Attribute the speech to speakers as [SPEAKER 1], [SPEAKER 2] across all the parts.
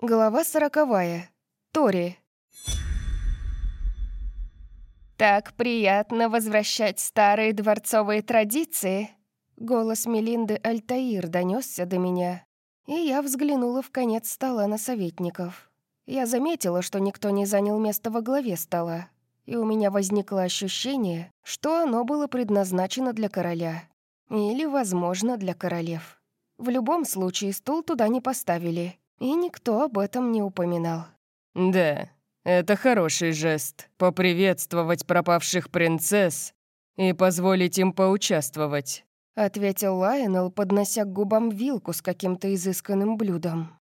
[SPEAKER 1] Глава сороковая. Тори. «Так приятно возвращать старые дворцовые традиции!» Голос Мелинды Альтаир донесся до меня, и я взглянула в конец стола на советников. Я заметила, что никто не занял место во главе стола, и у меня возникло ощущение, что оно было предназначено для короля. Или, возможно, для королев. В любом случае, стул туда не поставили, и никто об этом не упоминал.
[SPEAKER 2] «Да, это хороший жест — поприветствовать пропавших принцесс и позволить им поучаствовать», —
[SPEAKER 1] ответил Лайонел, поднося к губам вилку с каким-то изысканным блюдом.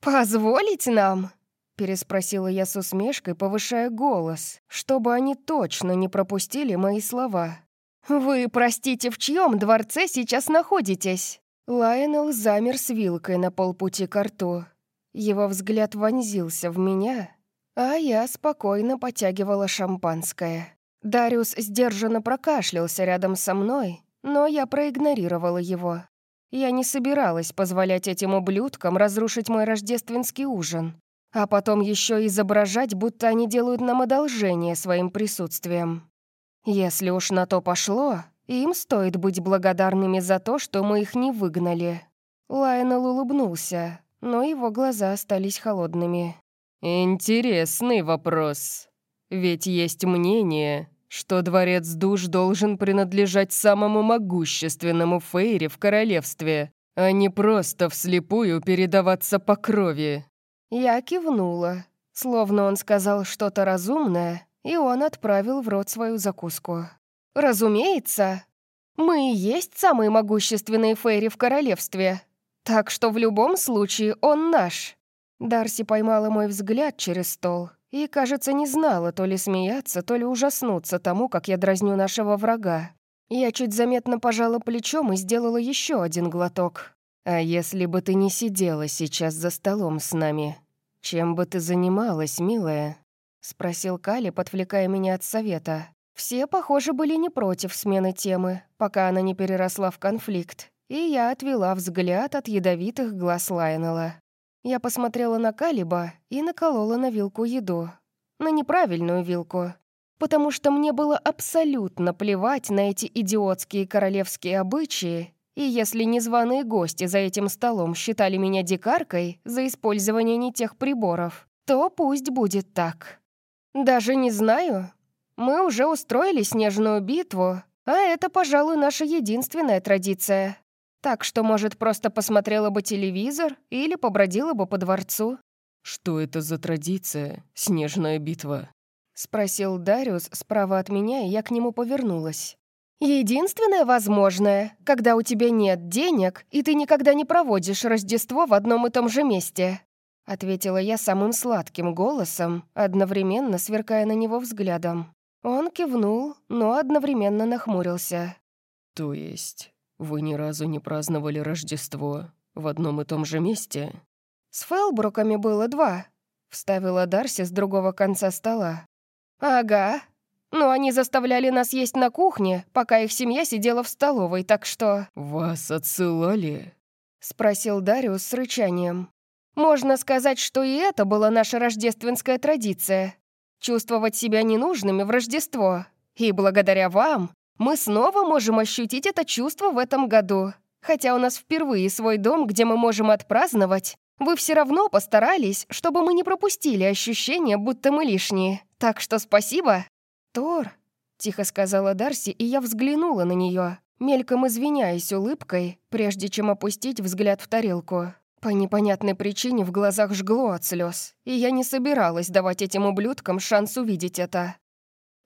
[SPEAKER 1] «Позволить нам?» — переспросила я с усмешкой, повышая голос, чтобы они точно не пропустили мои слова. «Вы, простите, в чьем дворце сейчас находитесь?» Лайонел замер с вилкой на полпути к рту. Его взгляд вонзился в меня, а я спокойно потягивала шампанское. Дариус сдержанно прокашлялся рядом со мной, но я проигнорировала его. Я не собиралась позволять этим ублюдкам разрушить мой рождественский ужин, а потом еще изображать, будто они делают нам одолжение своим присутствием. Если уж на то пошло, им стоит быть благодарными за то, что мы их не выгнали. Лайонел улыбнулся, но его глаза остались холодными.
[SPEAKER 2] «Интересный вопрос. Ведь есть мнение, что Дворец Душ должен принадлежать самому могущественному Фейре в королевстве, а не просто вслепую передаваться по крови».
[SPEAKER 1] Я кивнула, словно он сказал что-то разумное, и он отправил в рот свою закуску. «Разумеется, мы и есть самые могущественные Фейри в королевстве», так что в любом случае он наш». Дарси поймала мой взгляд через стол и, кажется, не знала то ли смеяться, то ли ужаснуться тому, как я дразню нашего врага. Я чуть заметно пожала плечом и сделала еще один глоток. «А если бы ты не сидела сейчас за столом с нами, чем бы ты занималась, милая?» — спросил Кали, подвлекая меня от совета. Все, похоже, были не против смены темы, пока она не переросла в конфликт и я отвела взгляд от ядовитых глаз Лайнела. Я посмотрела на Калиба и наколола на вилку еду. На неправильную вилку. Потому что мне было абсолютно плевать на эти идиотские королевские обычаи, и если незваные гости за этим столом считали меня дикаркой за использование не тех приборов, то пусть будет так. Даже не знаю. Мы уже устроили снежную битву, а это, пожалуй, наша единственная традиция. Так что, может, просто посмотрела бы телевизор или побродила бы по дворцу.
[SPEAKER 2] «Что это за традиция? Снежная битва?»
[SPEAKER 1] — спросил Дариус справа от меня, и я к нему повернулась. «Единственное возможное, когда у тебя нет денег, и ты никогда не проводишь Рождество в одном и том же месте», — ответила я самым сладким голосом, одновременно сверкая на него взглядом. Он кивнул, но одновременно нахмурился.
[SPEAKER 2] «То есть вы ни разу не праздновали Рождество в одном и том же месте?»
[SPEAKER 1] «С Фелбруками было два», — вставила Дарси с другого конца стола. «Ага. Но они заставляли нас есть на кухне, пока их семья сидела в столовой, так что...»
[SPEAKER 2] «Вас отсылали?»
[SPEAKER 1] — спросил Дариус с рычанием. «Можно сказать, что и это была наша рождественская традиция. Чувствовать себя ненужными в Рождество. И благодаря вам мы снова можем ощутить это чувство в этом году. Хотя у нас впервые свой дом, где мы можем отпраздновать, вы все равно постарались, чтобы мы не пропустили ощущение, будто мы лишние. Так что спасибо. Тор, тихо сказала Дарси, и я взглянула на нее, мельком извиняясь улыбкой, прежде чем опустить взгляд в тарелку. По непонятной причине в глазах жгло от слез, и я не собиралась давать этим ублюдкам шанс увидеть это.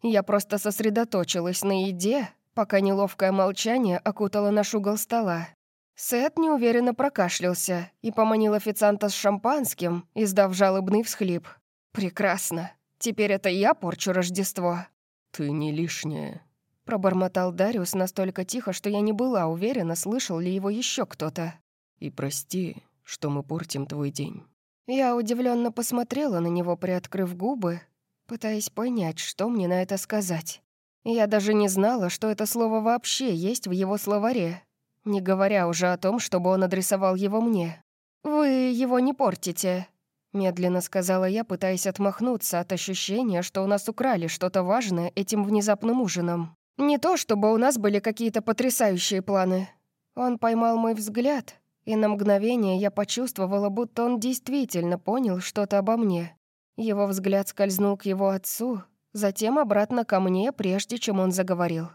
[SPEAKER 1] Я просто сосредоточилась на еде, пока неловкое молчание окутало наш угол стола. Сет неуверенно прокашлялся и поманил официанта с шампанским, издав жалобный всхлип. «Прекрасно. Теперь это я порчу Рождество».
[SPEAKER 2] «Ты не лишняя», —
[SPEAKER 1] пробормотал Дариус настолько тихо, что я не была уверена, слышал ли его еще кто-то.
[SPEAKER 2] «И прости, что мы портим твой день».
[SPEAKER 1] Я удивленно посмотрела на него, приоткрыв губы, пытаясь понять, что мне на это сказать. Я даже не знала, что это слово вообще есть в его словаре, не говоря уже о том, чтобы он адресовал его мне. «Вы его не портите», Медленно сказала я, пытаясь отмахнуться от ощущения, что у нас украли что-то важное этим внезапным ужином. Не то, чтобы у нас были какие-то потрясающие планы. Он поймал мой взгляд, и на мгновение я почувствовала, будто он действительно понял что-то обо мне. Его взгляд скользнул к его отцу, затем обратно ко мне, прежде чем он заговорил.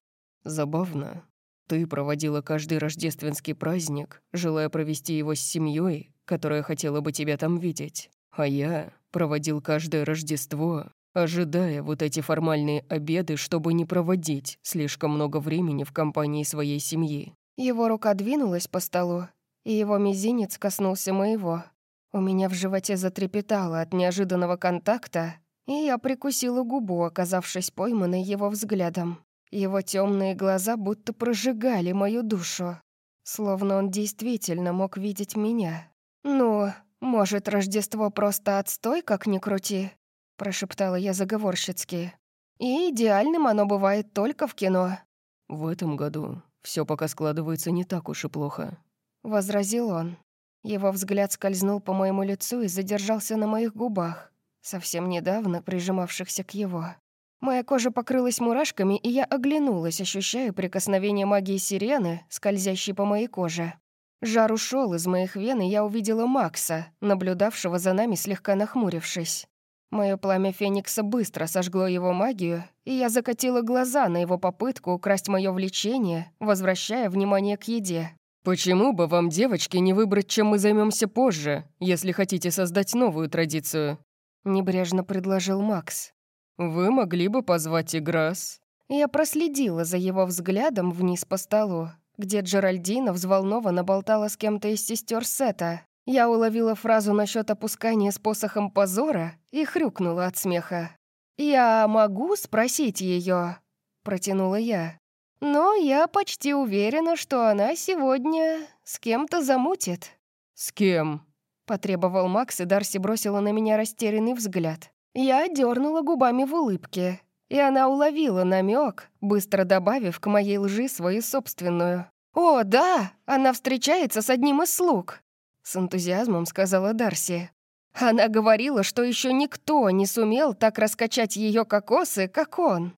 [SPEAKER 2] «Забавно. Ты проводила каждый рождественский праздник, желая провести его с семьей, которая хотела бы тебя там видеть. А я проводил каждое Рождество, ожидая вот эти формальные обеды, чтобы не проводить слишком много времени в компании своей семьи».
[SPEAKER 1] Его рука двинулась по столу, и его мизинец коснулся моего. У меня в животе затрепетало от неожиданного контакта, и я прикусила губу, оказавшись пойманной его взглядом. Его темные глаза будто прожигали мою душу, словно он действительно мог видеть меня. «Ну, может, Рождество просто отстой, как ни крути?» — прошептала я заговорщицки. «И идеальным оно бывает только в кино».
[SPEAKER 2] «В этом году все пока складывается не так уж и плохо», —
[SPEAKER 1] возразил он. Его взгляд скользнул по моему лицу и задержался на моих губах, совсем недавно прижимавшихся к его. Моя кожа покрылась мурашками, и я оглянулась, ощущая прикосновение магии сирены, скользящей по моей коже. Жар ушел из моих вен, и я увидела Макса, наблюдавшего за нами, слегка нахмурившись. Мое пламя Феникса быстро сожгло его магию, и я закатила глаза на его попытку украсть мое влечение, возвращая внимание к еде.
[SPEAKER 2] «Почему бы вам, девочки, не выбрать, чем мы займемся позже, если хотите создать новую традицию?»
[SPEAKER 1] Небрежно предложил Макс.
[SPEAKER 2] «Вы могли бы позвать Играс».
[SPEAKER 1] Я проследила за его взглядом вниз по столу, где Джеральдина взволнованно болтала с кем-то из сестер Сета. Я уловила фразу насчет опускания с посохом позора и хрюкнула от смеха. «Я могу спросить ее? протянула я. «Но я почти уверена, что она сегодня с кем-то замутит».
[SPEAKER 2] «С кем?»
[SPEAKER 1] — потребовал Макс, и Дарси бросила на меня растерянный взгляд. Я дернула губами в улыбке, и она уловила намек, быстро добавив к моей лжи свою собственную. «О, да, она встречается с одним из слуг», — с энтузиазмом сказала Дарси. Она говорила, что еще никто не сумел так раскачать ее кокосы, как он.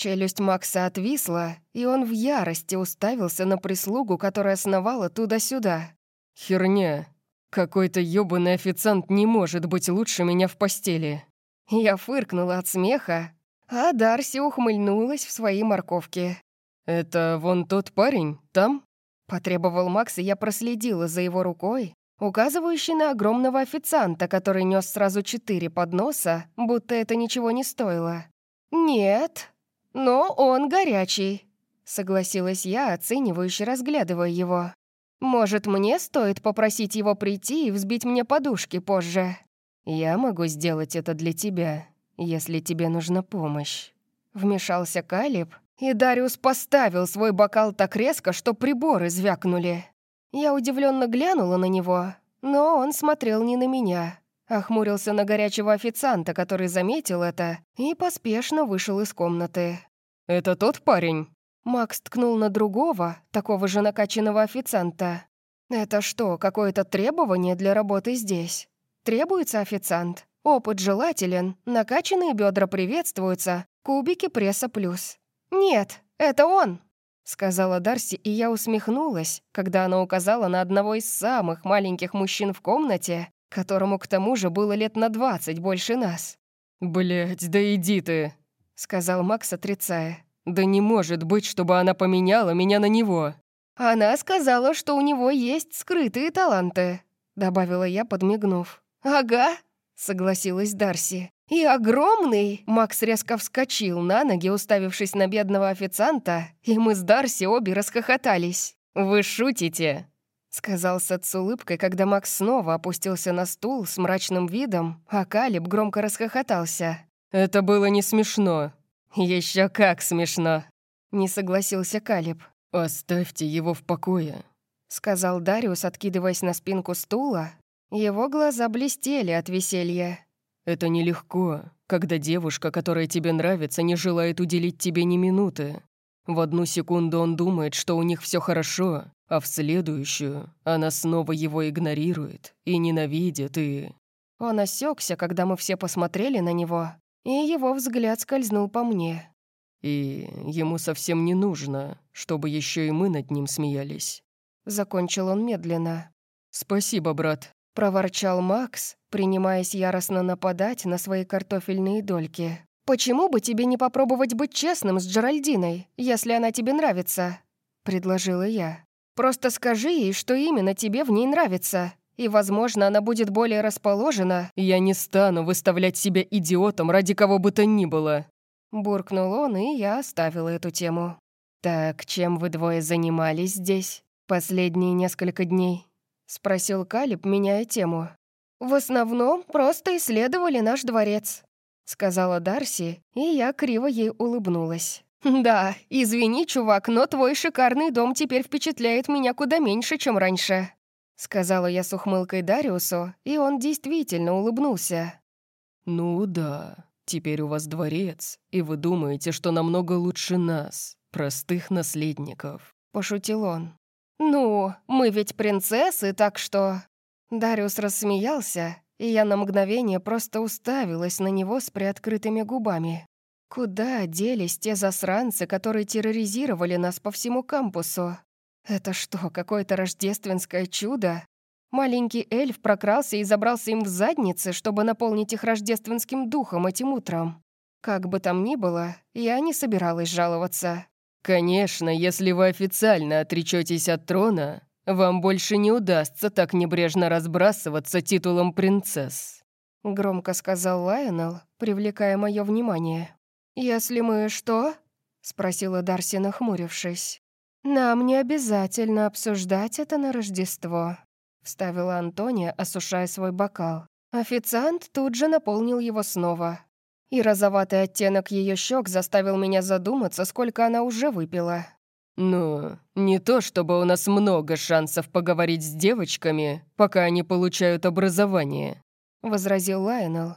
[SPEAKER 1] Челюсть Макса отвисла, и он в ярости уставился на прислугу, которая сновала туда-сюда.
[SPEAKER 2] «Херня. Какой-то ёбаный официант не может быть лучше меня в постели».
[SPEAKER 1] Я фыркнула от смеха, а Дарси ухмыльнулась в своей морковке.
[SPEAKER 2] «Это вон тот парень, там?»
[SPEAKER 1] Потребовал Макс, и я проследила за его рукой, указывающей на огромного официанта, который нес сразу четыре подноса, будто это ничего не стоило. «Нет, но он горячий», — согласилась я, оценивающе разглядывая его. «Может, мне стоит попросить его прийти и взбить мне подушки позже?»
[SPEAKER 2] «Я могу сделать это для тебя, если тебе нужна помощь».
[SPEAKER 1] Вмешался Калиб, и Дариус поставил свой бокал так резко, что приборы звякнули. Я удивленно глянула на него, но он смотрел не на меня, а хмурился на горячего официанта, который заметил это и поспешно вышел из комнаты.
[SPEAKER 2] «Это тот парень?»
[SPEAKER 1] Макс ткнул на другого, такого же накачанного официанта. «Это что, какое-то требование для работы здесь?» Требуется официант. Опыт желателен, накачанные бедра приветствуются, кубики пресса плюс. «Нет, это он!» — сказала Дарси, и я усмехнулась, когда она указала на одного из самых маленьких мужчин в комнате, которому к тому же было лет на двадцать больше нас.
[SPEAKER 2] «Блядь, да иди ты!»
[SPEAKER 1] — сказал Макс, отрицая.
[SPEAKER 2] «Да не может быть, чтобы она поменяла меня на него!»
[SPEAKER 1] «Она сказала, что у него есть скрытые таланты», — добавила я, подмигнув. «Ага», — согласилась Дарси. «И огромный!» Макс резко вскочил на ноги, уставившись на бедного официанта, и мы с Дарси обе расхохотались.
[SPEAKER 2] «Вы шутите?»
[SPEAKER 1] — сказал Сет с улыбкой, когда Макс снова опустился на стул с мрачным видом, а Калиб громко расхохотался.
[SPEAKER 2] «Это было не смешно». Еще как смешно», —
[SPEAKER 1] не согласился Калиб.
[SPEAKER 2] «Оставьте его в покое», —
[SPEAKER 1] сказал Дариус, откидываясь на спинку стула, его глаза блестели от веселья.
[SPEAKER 2] «Это нелегко, когда девушка, которая тебе нравится, не желает уделить тебе ни минуты. В одну секунду он думает, что у них все хорошо, а в следующую она снова его игнорирует и ненавидит, и...»
[SPEAKER 1] Он осекся, когда мы все посмотрели на него, и его взгляд скользнул по мне.
[SPEAKER 2] «И ему совсем не нужно, чтобы еще и мы над ним смеялись».
[SPEAKER 1] Закончил он медленно.
[SPEAKER 2] «Спасибо, брат», —
[SPEAKER 1] проворчал Макс, принимаясь яростно нападать на свои картофельные дольки. «Почему бы тебе не попробовать быть честным с Джеральдиной, если она тебе нравится?» — предложила я. «Просто скажи ей, что именно тебе в ней нравится, и, возможно, она будет более расположена».
[SPEAKER 2] «Я не стану выставлять себя идиотом ради кого бы то ни было», —
[SPEAKER 1] буркнул он, и я оставила эту тему. «Так, чем вы двое занимались здесь последние несколько дней?» — спросил Калиб, меняя тему. «В основном просто исследовали наш дворец», — сказала Дарси, и я криво ей улыбнулась. «Да, извини, чувак, но твой шикарный дом теперь впечатляет меня куда меньше, чем раньше», — сказала я с ухмылкой Дариусу, и он действительно улыбнулся.
[SPEAKER 2] «Ну да, теперь у вас дворец, и вы думаете, что намного лучше нас, простых наследников», —
[SPEAKER 1] пошутил он. «Ну, мы ведь принцессы, так что...» Дариус рассмеялся, и я на мгновение просто уставилась на него с приоткрытыми губами. Куда делись те засранцы, которые терроризировали нас по всему кампусу? Это что, какое-то рождественское чудо? Маленький эльф прокрался и забрался им в задницы, чтобы наполнить их рождественским духом этим утром. Как бы там ни было, я не собиралась жаловаться.
[SPEAKER 2] «Конечно, если вы официально отречетесь от трона, вам больше не удастся так небрежно разбрасываться титулом принцесс», —
[SPEAKER 1] громко сказал Лайонел, привлекая мое внимание. «Если мы что?» — спросила Дарси, нахмурившись. «Нам не обязательно обсуждать это на Рождество», — вставила Антония, осушая свой бокал. Официант тут же наполнил его снова. И розоватый оттенок ее щек заставил меня задуматься, сколько она уже выпила.
[SPEAKER 2] «Ну, не то чтобы у нас много шансов поговорить с девочками, пока они получают образование», — возразил Лайонел.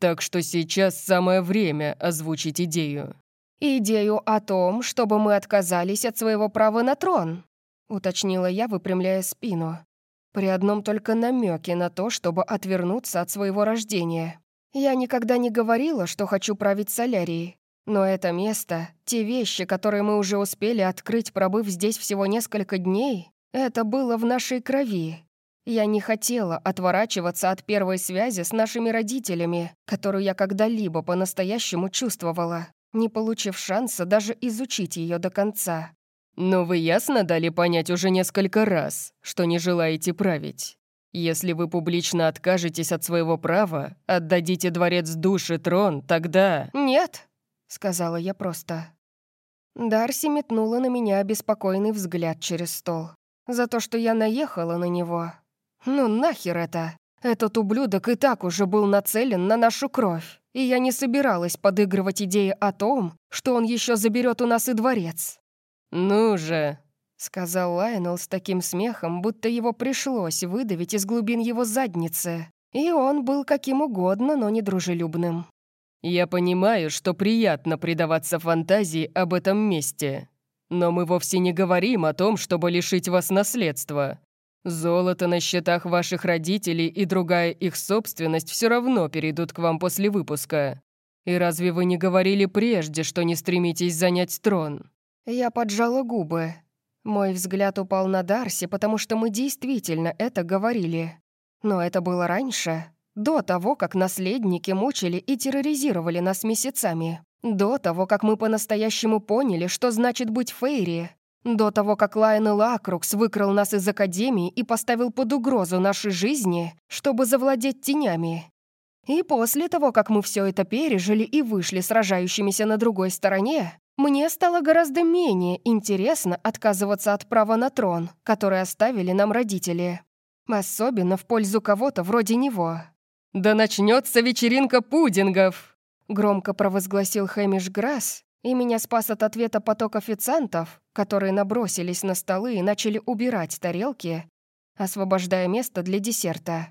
[SPEAKER 2] «Так что сейчас самое время озвучить идею».
[SPEAKER 1] «Идею о том, чтобы мы отказались от своего права на трон», — уточнила я, выпрямляя спину. При одном только намеке на то, чтобы отвернуться от своего рождения. Я никогда не говорила, что хочу править солярией, но это место, те вещи, которые мы уже успели открыть, пробыв здесь всего несколько дней, это было в нашей крови. Я не хотела отворачиваться от первой связи с нашими родителями, которую я когда-либо по-настоящему чувствовала, не получив шанса даже изучить ее до конца.
[SPEAKER 2] «Но вы ясно дали понять уже несколько раз, что не желаете править. Если вы публично откажетесь от своего права, отдадите дворец души трон, тогда...»
[SPEAKER 1] «Нет», — сказала я просто. Дарси метнула на меня обеспокоенный взгляд через стол. За то, что я наехала на него. Ну нахер это? Этот ублюдок и так уже был нацелен на нашу кровь, и я не собиралась подыгрывать идее о том, что он еще заберет у нас и дворец.
[SPEAKER 2] «Ну же», —
[SPEAKER 1] сказал Лайонел с таким смехом, будто его пришлось выдавить из глубин его задницы. И он был каким угодно, но недружелюбным.
[SPEAKER 2] Я понимаю, что приятно предаваться фантазии об этом месте. Но мы вовсе не говорим о том, чтобы лишить вас наследства. Золото на счетах ваших родителей и другая их собственность все равно перейдут к вам после выпуска. И разве вы не говорили прежде, что не стремитесь занять трон?»
[SPEAKER 1] Я поджала губы. Мой взгляд упал на Дарси, потому что мы действительно это говорили. Но это было раньше. До того, как наследники мучили и терроризировали нас месяцами. До того, как мы по-настоящему поняли, что значит быть Фейри. До того, как Лайон Лакрукс выкрал нас из Академии и поставил под угрозу нашей жизни, чтобы завладеть тенями. И после того, как мы все это пережили и вышли сражающимися на другой стороне, мне стало гораздо менее интересно отказываться от права на трон, который оставили нам родители. Особенно в пользу кого-то вроде него.
[SPEAKER 2] «Да начнется вечеринка пудингов!»
[SPEAKER 1] Громко провозгласил Хэмиш Грасс, и меня спас от ответа поток официантов, которые набросились на столы и начали убирать тарелки, освобождая место для десерта.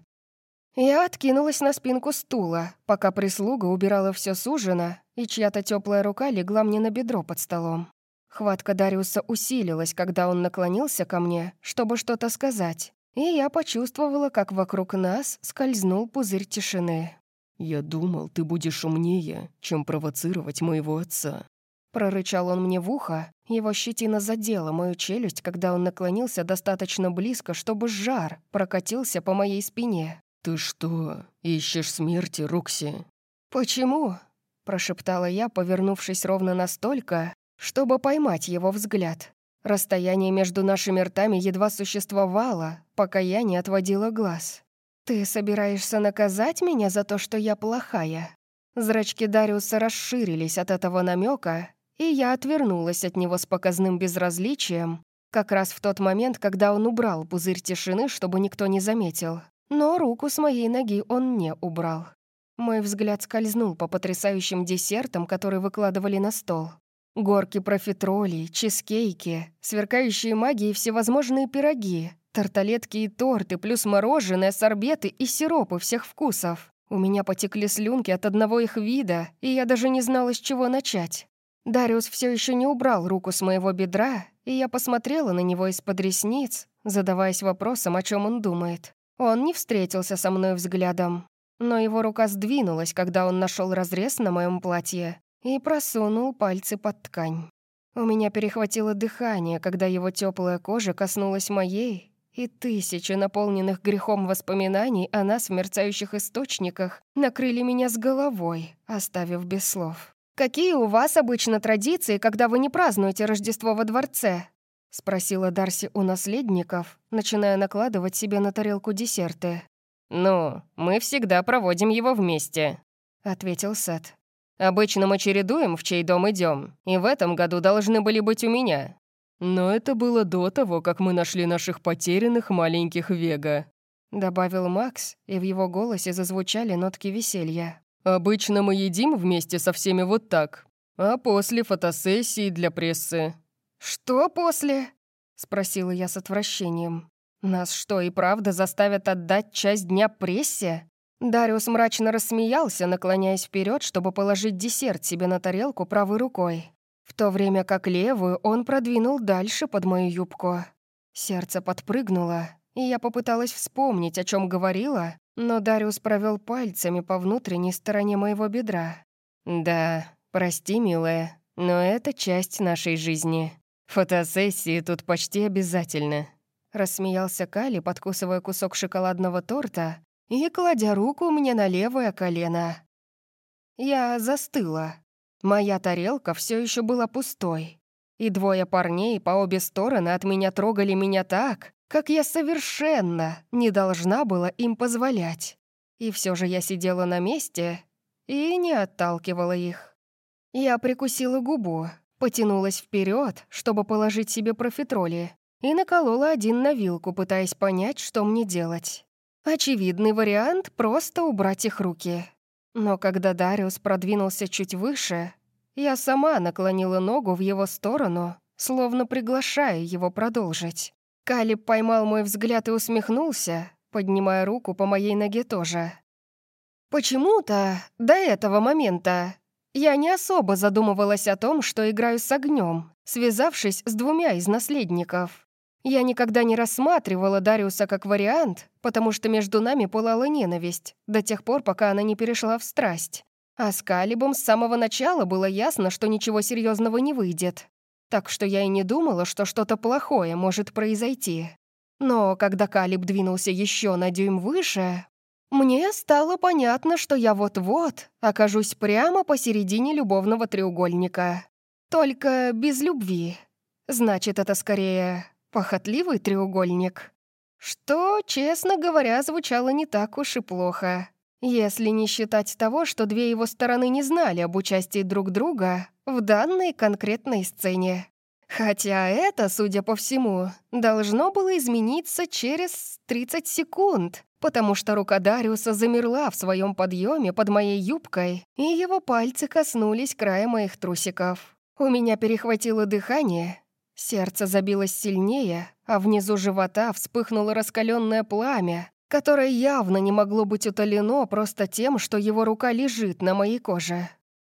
[SPEAKER 1] Я откинулась на спинку стула, пока прислуга убирала все с ужина, и чья-то теплая рука легла мне на бедро под столом. Хватка Дариуса усилилась, когда он наклонился ко мне, чтобы что-то сказать, и я почувствовала, как вокруг нас скользнул пузырь тишины.
[SPEAKER 2] «Я думал, ты будешь умнее, чем провоцировать моего отца».
[SPEAKER 1] Прорычал он мне в ухо, его щетина задела мою челюсть, когда он наклонился достаточно близко, чтобы жар прокатился по моей спине.
[SPEAKER 2] «Ты что, ищешь смерти, Рукси?»
[SPEAKER 1] «Почему?» – прошептала я, повернувшись ровно настолько, чтобы поймать его взгляд. Расстояние между нашими ртами едва существовало, пока я не отводила глаз. «Ты собираешься наказать меня за то, что я плохая?» Зрачки Дариуса расширились от этого намека, и я отвернулась от него с показным безразличием, как раз в тот момент, когда он убрал пузырь тишины, чтобы никто не заметил. Но руку с моей ноги он не убрал. Мой взгляд скользнул по потрясающим десертам, которые выкладывали на стол. Горки профитролей, чизкейки, сверкающие магии всевозможные пироги, тарталетки и торты, плюс мороженое, сорбеты и сиропы всех вкусов. У меня потекли слюнки от одного их вида, и я даже не знала, с чего начать. Дариус все еще не убрал руку с моего бедра, и я посмотрела на него из-под ресниц, задаваясь вопросом, о чем он думает. Он не встретился со мной взглядом, но его рука сдвинулась, когда он нашел разрез на моем платье и просунул пальцы под ткань. У меня перехватило дыхание, когда его теплая кожа коснулась моей, и тысячи наполненных грехом воспоминаний о нас в мерцающих источниках накрыли меня с головой, оставив без слов. «Какие у вас обычно традиции, когда вы не празднуете Рождество во дворце?» — спросила Дарси у наследников, начиная накладывать себе на тарелку десерты.
[SPEAKER 2] «Ну, мы всегда проводим его вместе», — ответил Сет. Обычно мы чередуем, в чей дом идем, и в этом году должны были быть у меня. Но это было до того, как мы нашли наших потерянных маленьких Вега», — добавил Макс, и в его голосе зазвучали нотки веселья. «Обычно мы едим вместе со всеми вот так, а после фотосессии для прессы».
[SPEAKER 1] «Что после?» — спросила я с отвращением. «Нас что, и правда заставят отдать часть дня прессе?» Дариус мрачно рассмеялся, наклоняясь вперед, чтобы положить десерт себе на тарелку правой рукой, в то время как левую он продвинул дальше под мою юбку. Сердце подпрыгнуло, и я попыталась вспомнить, о чем говорила, но Дариус провел пальцами по внутренней стороне моего бедра. «Да, прости, милая, но это часть нашей жизни. Фотосессии тут почти обязательно», — рассмеялся Кали, подкусывая кусок шоколадного торта, и кладя руку мне на левое колено. Я застыла. Моя тарелка все еще была пустой, и двое парней по обе стороны от меня трогали меня так, как я совершенно не должна была им позволять. И все же я сидела на месте и не отталкивала их. Я прикусила губу, потянулась вперед, чтобы положить себе профитроли, и наколола один на вилку, пытаясь понять, что мне делать. Очевидный вариант — просто убрать их руки. Но когда Дариус продвинулся чуть выше, я сама наклонила ногу в его сторону, словно приглашая его продолжить. Калиб поймал мой взгляд и усмехнулся, поднимая руку по моей ноге тоже. Почему-то до этого момента я не особо задумывалась о том, что играю с огнем, связавшись с двумя из наследников. Я никогда не рассматривала Дариуса как вариант, потому что между нами пылала ненависть, до тех пор, пока она не перешла в страсть. А с Калибом с самого начала было ясно, что ничего серьезного не выйдет. Так что я и не думала, что что-то плохое может произойти. Но когда Калиб двинулся еще на дюйм выше, мне стало понятно, что я вот-вот окажусь прямо посередине любовного треугольника. Только без любви. Значит, это скорее похотливый треугольник. Что, честно говоря, звучало не так уж и плохо. Если не считать того, что две его стороны не знали об участии друг друга в данной конкретной сцене. Хотя это, судя по всему, должно было измениться через 30 секунд, потому что рука Дариуса замерла в своем подъеме под моей юбкой, и его пальцы коснулись края моих трусиков. У меня перехватило дыхание, Сердце забилось сильнее, а внизу живота вспыхнуло раскаленное пламя, которое явно не могло быть утолено просто тем, что его рука лежит на моей коже.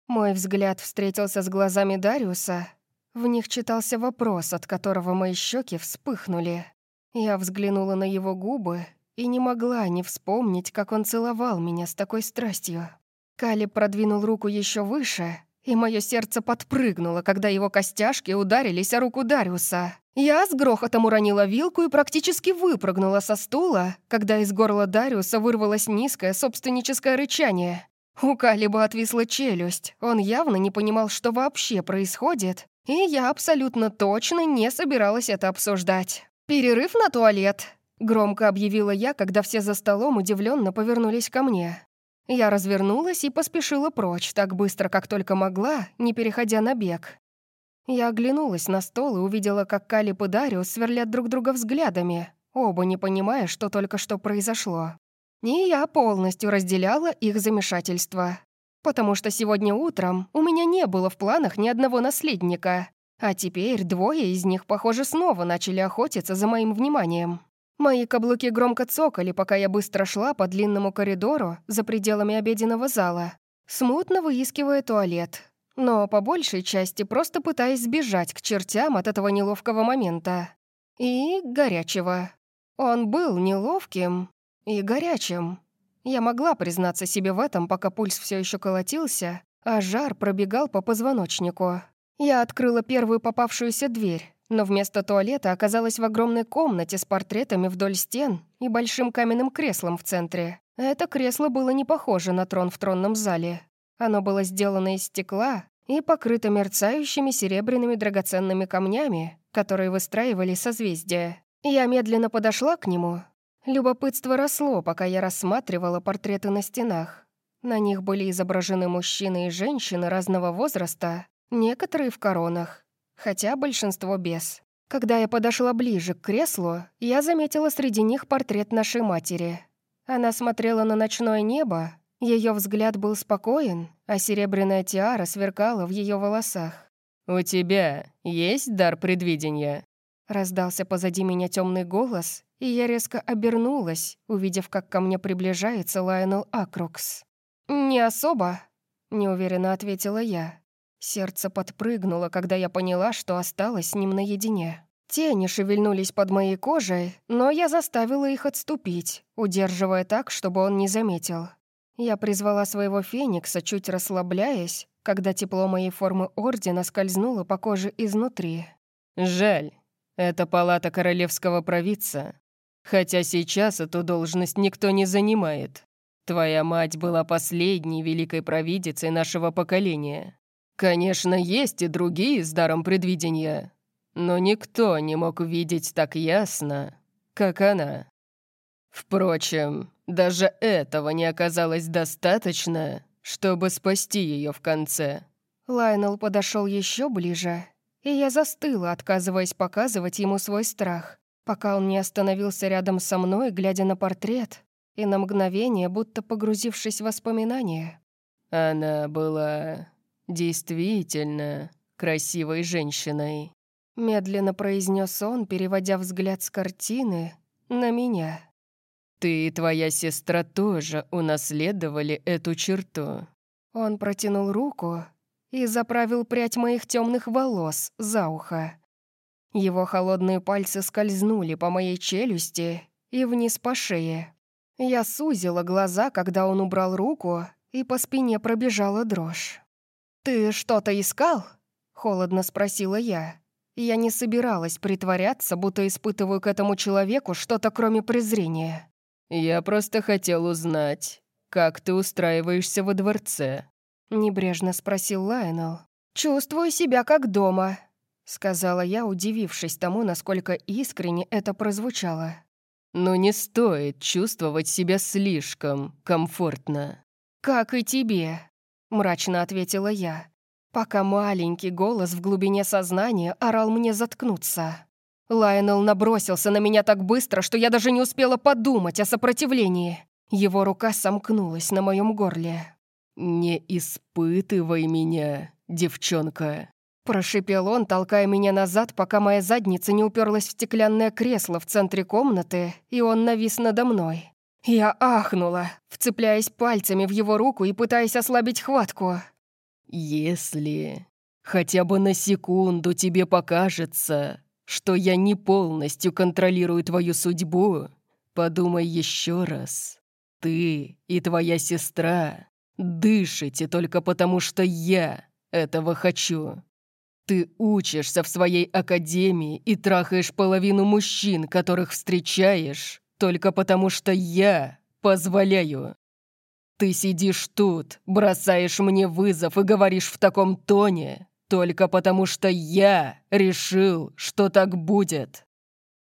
[SPEAKER 1] Мой взгляд встретился с глазами Дариуса. В них читался вопрос, от которого мои щеки вспыхнули. Я взглянула на его губы и не могла не вспомнить, как он целовал меня с такой страстью. Калиб продвинул руку еще выше, и мое сердце подпрыгнуло, когда его костяшки ударились о руку Дариуса. Я с грохотом уронила вилку и практически выпрыгнула со стула, когда из горла Дариуса вырвалось низкое собственническое рычание. У Калиба отвисла челюсть, он явно не понимал, что вообще происходит, и я абсолютно точно не собиралась это обсуждать. «Перерыв на туалет», — громко объявила я, когда все за столом удивленно повернулись ко мне. Я развернулась и поспешила прочь, так быстро, как только могла, не переходя на бег. Я оглянулась на стол и увидела, как Калип и Дариус сверлят друг друга взглядами, оба не понимая, что только что произошло. И я полностью разделяла их замешательство. Потому что сегодня утром у меня не было в планах ни одного наследника, а теперь двое из них, похоже, снова начали охотиться за моим вниманием. Мои каблуки громко цокали, пока я быстро шла по длинному коридору за пределами обеденного зала, смутно выискивая туалет, но по большей части просто пытаясь сбежать к чертям от этого неловкого момента. И горячего. Он был неловким и горячим. Я могла признаться себе в этом, пока пульс все еще колотился, а жар пробегал по позвоночнику. Я открыла первую попавшуюся дверь, но вместо туалета оказалась в огромной комнате с портретами вдоль стен и большим каменным креслом в центре. Это кресло было не похоже на трон в тронном зале. Оно было сделано из стекла и покрыто мерцающими серебряными драгоценными камнями, которые выстраивали созвездия. Я медленно подошла к нему. Любопытство росло, пока я рассматривала портреты на стенах. На них были изображены мужчины и женщины разного возраста, Некоторые в коронах, хотя большинство без. Когда я подошла ближе к креслу, я заметила среди них портрет нашей матери. Она смотрела на ночное небо, ее взгляд был спокоен, а серебряная тиара сверкала в ее волосах.
[SPEAKER 2] «У тебя есть дар предвидения?»
[SPEAKER 1] Раздался позади меня темный голос, и я резко обернулась, увидев, как ко мне приближается Лайонел Акрукс. «Не особо», — неуверенно ответила я. Сердце подпрыгнуло, когда я поняла, что осталась с ним наедине. Тени шевельнулись под моей кожей, но я заставила их отступить, удерживая так, чтобы он не заметил. Я призвала своего феникса, чуть расслабляясь, когда тепло моей формы Ордена скользнуло по коже изнутри.
[SPEAKER 2] «Жаль, это палата королевского провидца. Хотя сейчас эту должность никто не занимает. Твоя мать была последней великой провидицей нашего поколения. Конечно, есть и другие с даром предвидения, но никто не мог видеть так ясно, как она. Впрочем, даже этого не оказалось достаточно, чтобы спасти ее в конце.
[SPEAKER 1] Лайнел подошел еще ближе, и я застыла, отказываясь показывать ему свой страх, пока он не остановился рядом со мной, глядя на портрет, и на мгновение, будто погрузившись в воспоминания.
[SPEAKER 2] Она была «Действительно, красивой женщиной», —
[SPEAKER 1] медленно произнес он, переводя взгляд с картины на меня.
[SPEAKER 2] «Ты и твоя сестра тоже унаследовали эту черту».
[SPEAKER 1] Он протянул руку и заправил прядь моих темных волос за ухо. Его холодные пальцы скользнули по моей челюсти и вниз по шее. Я сузила глаза, когда он убрал руку, и по спине пробежала дрожь. «Ты что-то искал?» — холодно спросила я. Я не собиралась притворяться, будто испытываю к этому человеку что-то кроме презрения.
[SPEAKER 2] «Я просто хотел узнать, как ты устраиваешься во дворце?»
[SPEAKER 1] — небрежно спросил Лайонел. «Чувствую себя как дома», — сказала я, удивившись тому, насколько искренне это прозвучало.
[SPEAKER 2] «Но не стоит чувствовать себя слишком комфортно».
[SPEAKER 1] «Как и тебе», — мрачно ответила я, пока маленький голос в глубине сознания орал мне заткнуться. Лайонел набросился на меня так быстро, что я даже не успела подумать о сопротивлении. Его рука сомкнулась на моем горле.
[SPEAKER 2] «Не испытывай меня, девчонка»,
[SPEAKER 1] Прошипел он, толкая меня назад, пока моя задница не уперлась в стеклянное кресло в центре комнаты, и он навис надо мной. Я ахнула, вцепляясь пальцами в его руку и пытаясь ослабить хватку.
[SPEAKER 2] «Если хотя бы на секунду тебе покажется, что я не полностью контролирую твою судьбу, подумай еще раз. Ты и твоя сестра дышите только потому, что я этого хочу. Ты учишься в своей академии и трахаешь половину мужчин, которых встречаешь, только потому что я позволяю. Ты сидишь тут, бросаешь мне вызов и говоришь в таком тоне, только потому что я решил, что так будет.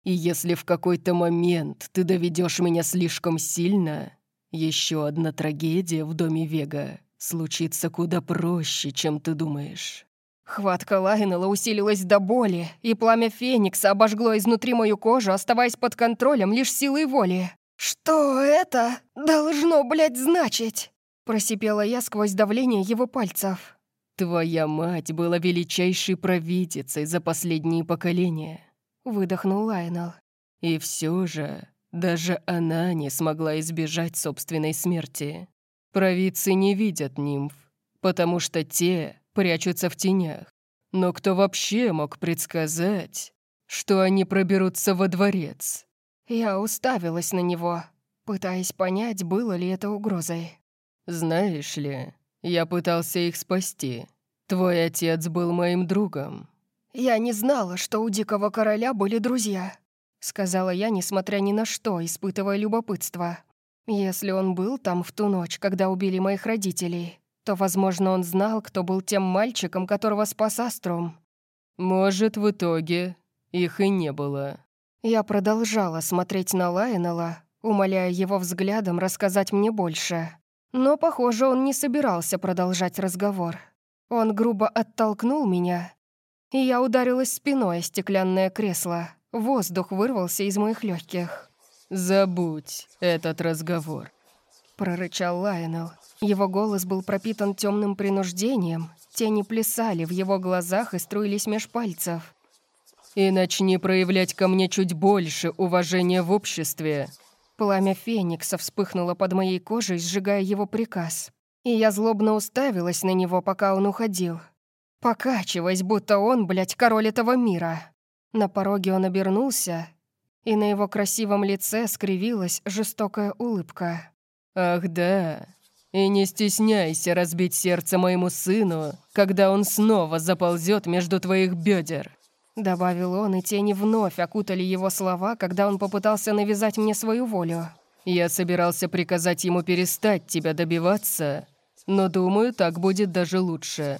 [SPEAKER 2] И если в какой-то момент ты доведешь меня слишком сильно, еще одна трагедия в доме Вега случится куда проще, чем ты думаешь.
[SPEAKER 1] Хватка Лайнела усилилась до боли, и пламя Феникса обожгло изнутри мою кожу, оставаясь под контролем лишь силой воли. «Что это должно, блядь, значить?» Просипела я сквозь давление его пальцев.
[SPEAKER 2] «Твоя мать была величайшей провидицей за последние поколения», — выдохнул Лайнел. «И все же даже она не смогла избежать собственной смерти. Провидцы не видят нимф, потому что те прячутся в тенях. Но кто вообще мог предсказать, что они проберутся во дворец?»
[SPEAKER 1] Я уставилась на него, пытаясь понять, было ли это угрозой.
[SPEAKER 2] «Знаешь ли, я пытался их спасти. Твой отец был моим другом».
[SPEAKER 1] «Я не знала, что у Дикого Короля были друзья», — сказала я, несмотря ни на что, испытывая любопытство. «Если он был там в ту ночь, когда убили моих родителей, то, возможно, он знал, кто был тем мальчиком, которого спас Аструм».
[SPEAKER 2] «Может, в итоге их и не было».
[SPEAKER 1] Я продолжала смотреть на Лайнела, умоляя его взглядом рассказать мне больше. Но, похоже, он не собирался продолжать разговор. Он грубо оттолкнул меня, и я ударилась спиной о стеклянное кресло. Воздух вырвался из моих легких.
[SPEAKER 2] «Забудь этот разговор», —
[SPEAKER 1] прорычал Лайнел. Его голос был пропитан темным принуждением, тени плясали в его глазах и струились меж пальцев.
[SPEAKER 2] «И начни проявлять ко мне чуть больше уважения в обществе».
[SPEAKER 1] Пламя Феникса вспыхнуло под моей кожей, сжигая его приказ. И я злобно уставилась на него, пока он уходил. Покачиваясь, будто он, блядь, король этого мира. На пороге он обернулся, и на его красивом лице скривилась жестокая улыбка.
[SPEAKER 2] «Ах да, и не стесняйся разбить сердце моему сыну, когда он снова заползет между твоих бедер.
[SPEAKER 1] Добавил он, и тени вновь окутали его слова, когда он попытался навязать мне свою волю.
[SPEAKER 2] «Я собирался приказать ему перестать тебя добиваться, но думаю, так будет даже лучше.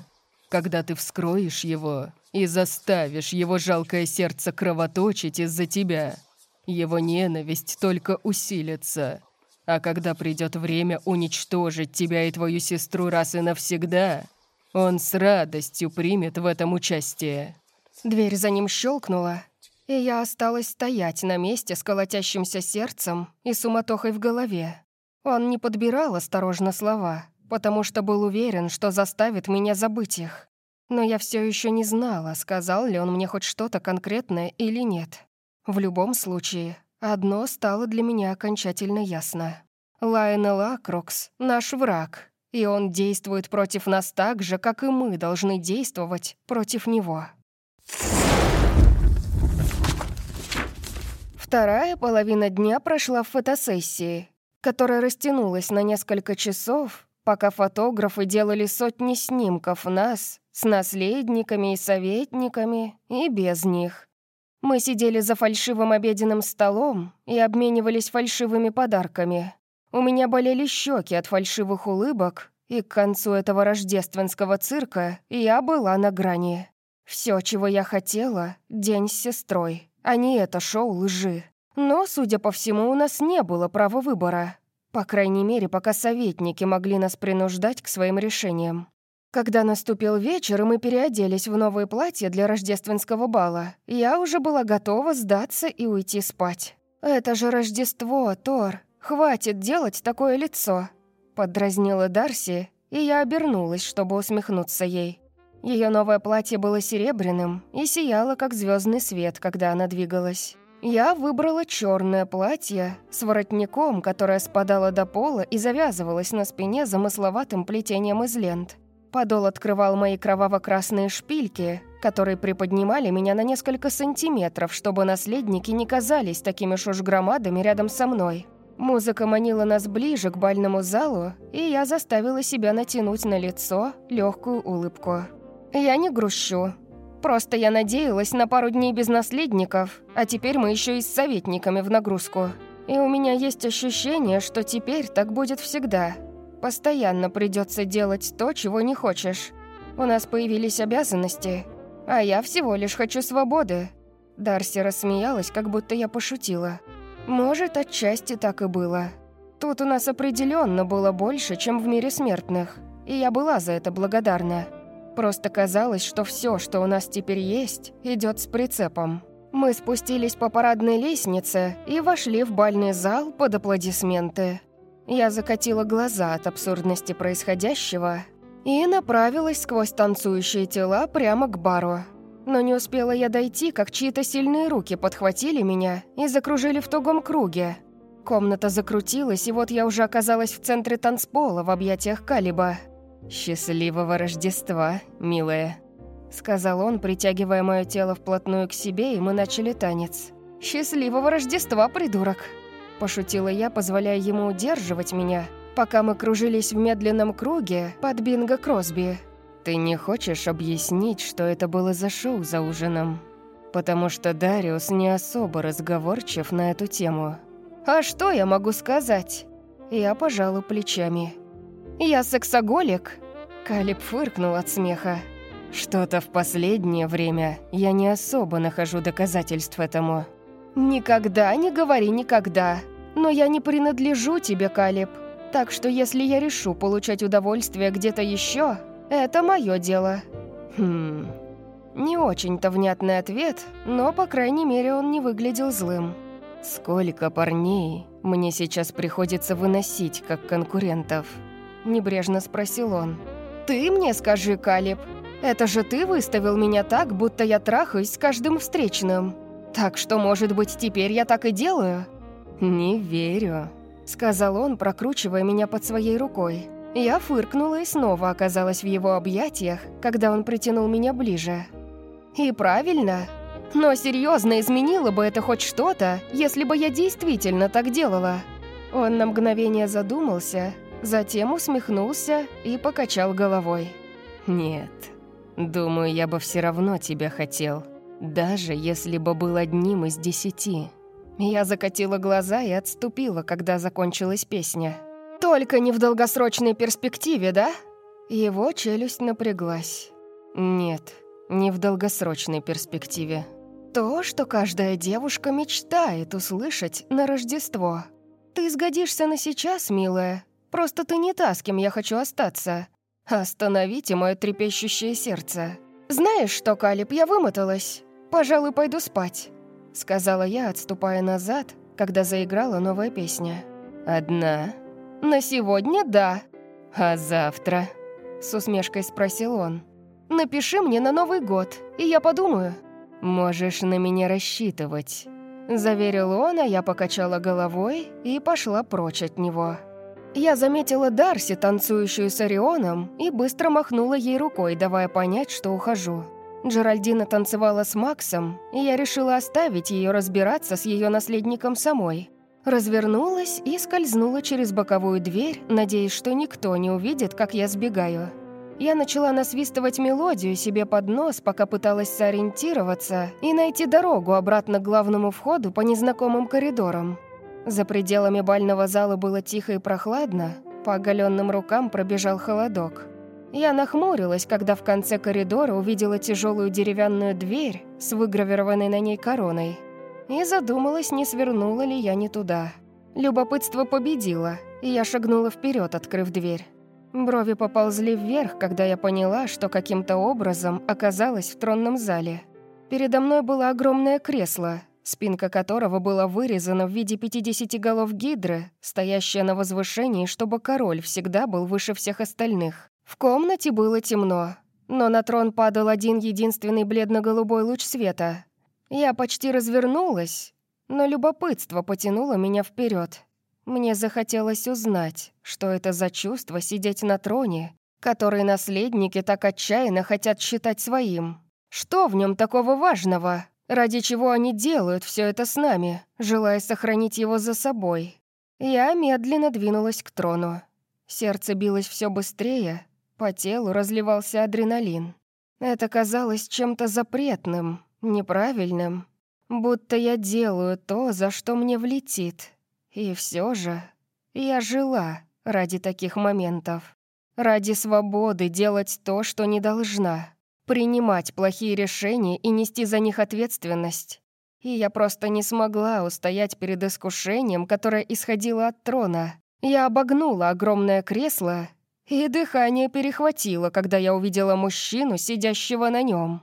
[SPEAKER 2] Когда ты вскроешь его и заставишь его жалкое сердце кровоточить из-за тебя, его ненависть только усилится. А когда придет время уничтожить тебя и твою сестру раз и навсегда, он с радостью примет в этом участие».
[SPEAKER 1] Дверь за ним щелкнула, и я осталась стоять на месте с колотящимся сердцем и суматохой в голове. Он не подбирал осторожно слова, потому что был уверен, что заставит меня забыть их. Но я все еще не знала, сказал ли он мне хоть что-то конкретное или нет. В любом случае, одно стало для меня окончательно ясно. Лайонел Акрокс — наш враг, и он действует против нас так же, как и мы должны действовать против него. Вторая половина дня прошла в фотосессии, которая растянулась на несколько часов, пока фотографы делали сотни снимков нас с наследниками и советниками и без них. Мы сидели за фальшивым обеденным столом и обменивались фальшивыми подарками. У меня болели щеки от фальшивых улыбок, и к концу этого рождественского цирка я была на грани. Все, чего я хотела — день с сестрой, а не это шоу лжи. Но, судя по всему, у нас не было права выбора. По крайней мере, пока советники могли нас принуждать к своим решениям. Когда наступил вечер, и мы переоделись в новые платья для рождественского бала, я уже была готова сдаться и уйти спать. «Это же Рождество, Тор! Хватит делать такое лицо!» Поддразнила Дарси, и я обернулась, чтобы усмехнуться ей. Ее новое платье было серебряным и сияло, как звездный свет, когда она двигалась. Я выбрала черное платье с воротником, которое спадало до пола и завязывалось на спине замысловатым плетением из лент. Подол открывал мои кроваво-красные шпильки, которые приподнимали меня на несколько сантиметров, чтобы наследники не казались такими уж громадами рядом со мной. Музыка манила нас ближе к бальному залу, и я заставила себя натянуть на лицо легкую улыбку. Я не грущу. Просто я надеялась на пару дней без наследников, а теперь мы еще и с советниками в нагрузку. И у меня есть ощущение, что теперь так будет всегда. Постоянно придется делать то, чего не хочешь. У нас появились обязанности, а я всего лишь хочу свободы. Дарси рассмеялась, как будто я пошутила. Может, отчасти так и было. Тут у нас определенно было больше, чем в мире смертных, и я была за это благодарна. Просто казалось, что все, что у нас теперь есть, идет с прицепом. Мы спустились по парадной лестнице и вошли в бальный зал под аплодисменты. Я закатила глаза от абсурдности происходящего и направилась сквозь танцующие тела прямо к бару. Но не успела я дойти, как чьи-то сильные руки подхватили меня и закружили в тугом круге. Комната закрутилась, и вот я уже оказалась в центре танцпола в объятиях Калиба.
[SPEAKER 2] «Счастливого Рождества, милая», — сказал он, притягивая мое тело вплотную к себе, и мы начали танец.
[SPEAKER 1] «Счастливого Рождества, придурок!» — пошутила я, позволяя ему удерживать меня, пока мы кружились в медленном круге под бинго Кросби.
[SPEAKER 2] «Ты не хочешь объяснить, что это было за шоу за ужином? Потому что Дариус не особо разговорчив на эту тему».
[SPEAKER 1] «А что я могу сказать?» Я пожала плечами. «Я сексоголик?» Калиб фыркнул от смеха.
[SPEAKER 2] «Что-то в последнее время я не особо нахожу доказательств этому».
[SPEAKER 1] «Никогда не говори никогда. Но я не принадлежу тебе, Калиб. Так что если я решу получать удовольствие где-то еще, это мое дело».
[SPEAKER 2] «Хм...»
[SPEAKER 1] Не очень-то внятный ответ, но, по крайней мере, он не выглядел злым.
[SPEAKER 2] «Сколько парней мне сейчас приходится выносить как конкурентов?»
[SPEAKER 1] Небрежно спросил он. «Ты мне скажи, Калиб, это же ты выставил меня так, будто я трахаюсь с каждым встречным. Так что, может быть, теперь я так и делаю?»
[SPEAKER 2] «Не верю», — сказал он, прокручивая меня под своей рукой.
[SPEAKER 1] Я фыркнула и снова оказалась в его объятиях, когда он притянул меня ближе. «И правильно. Но серьезно изменило бы это хоть что-то, если бы я действительно так делала». Он на мгновение задумался, затем усмехнулся и покачал головой.
[SPEAKER 2] «Нет, думаю, я бы все равно тебя хотел, даже если бы был одним из десяти».
[SPEAKER 1] Я закатила глаза и отступила, когда закончилась песня. «Только не в долгосрочной перспективе, да?» Его челюсть напряглась.
[SPEAKER 2] «Нет, не в долгосрочной перспективе».
[SPEAKER 1] «То, что каждая девушка мечтает услышать на Рождество. Ты сгодишься на сейчас, милая. Просто ты не та, с кем я хочу остаться. Остановите мое трепещущее сердце. Знаешь что, Калиб, я вымоталась. Пожалуй, пойду спать», — сказала я, отступая назад, когда заиграла новая песня.
[SPEAKER 2] «Одна?»
[SPEAKER 1] «На сегодня да».
[SPEAKER 2] «А завтра?»
[SPEAKER 1] С усмешкой спросил он. «Напиши мне на Новый год, и я подумаю».
[SPEAKER 2] «Можешь на меня рассчитывать», —
[SPEAKER 1] заверил он, а я покачала головой и пошла прочь от него. Я заметила Дарси, танцующую с Орионом, и быстро махнула ей рукой, давая понять, что ухожу. Джеральдина танцевала с Максом, и я решила оставить ее разбираться с ее наследником самой. Развернулась и скользнула через боковую дверь, надеясь, что никто не увидит, как я сбегаю. Я начала насвистывать мелодию себе под нос, пока пыталась сориентироваться и найти дорогу обратно к главному входу по незнакомым коридорам. За пределами бального зала было тихо и прохладно, по оголенным рукам пробежал холодок. Я нахмурилась, когда в конце коридора увидела тяжелую деревянную дверь с выгравированной на ней короной – и задумалась, не свернула ли я не туда. Любопытство победило, и я шагнула вперед, открыв дверь. Брови поползли вверх, когда я поняла, что каким-то образом оказалась в тронном зале. Передо мной было огромное кресло, спинка которого была вырезана в виде 50 голов гидры, стоящая на возвышении, чтобы король всегда был выше всех остальных. В комнате было темно, но на трон падал один единственный бледно-голубой луч света, я почти развернулась, но любопытство потянуло меня вперед. Мне захотелось узнать, что это за чувство сидеть на троне, который наследники так отчаянно хотят считать своим. Что в нем такого важного? Ради чего они делают все это с нами, желая сохранить его за собой? Я медленно двинулась к трону. Сердце билось все быстрее, по телу разливался адреналин. Это казалось чем-то запретным, неправильным, будто я делаю то, за что мне влетит. И все же я жила ради таких моментов. Ради свободы делать то, что не должна. Принимать плохие решения и нести за них ответственность. И я просто не смогла устоять перед искушением, которое исходило от трона. Я обогнула огромное кресло, и дыхание перехватило, когда я увидела мужчину, сидящего на нем.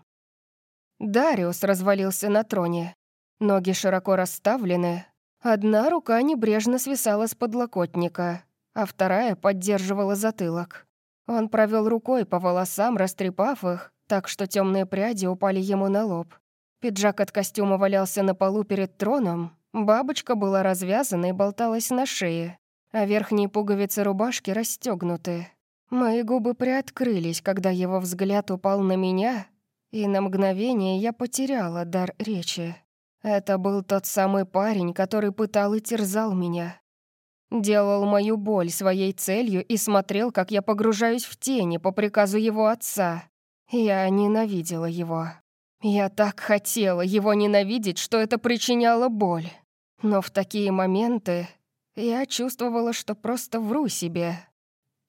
[SPEAKER 1] Дариус развалился на троне. Ноги широко расставлены, одна рука небрежно свисала с подлокотника, а вторая поддерживала затылок. Он провел рукой по волосам, растрепав их, так что темные пряди упали ему на лоб. Пиджак от костюма валялся на полу перед троном, бабочка была развязана и болталась на шее, а верхние пуговицы рубашки расстегнуты. Мои губы приоткрылись, когда его взгляд упал на меня, и на мгновение я потеряла дар речи. Это был тот самый парень, который пытал и терзал меня. Делал мою боль своей целью и смотрел, как я погружаюсь в тени по приказу его отца. Я ненавидела его. Я так хотела его ненавидеть, что это причиняло боль. Но в такие моменты я чувствовала, что просто вру себе.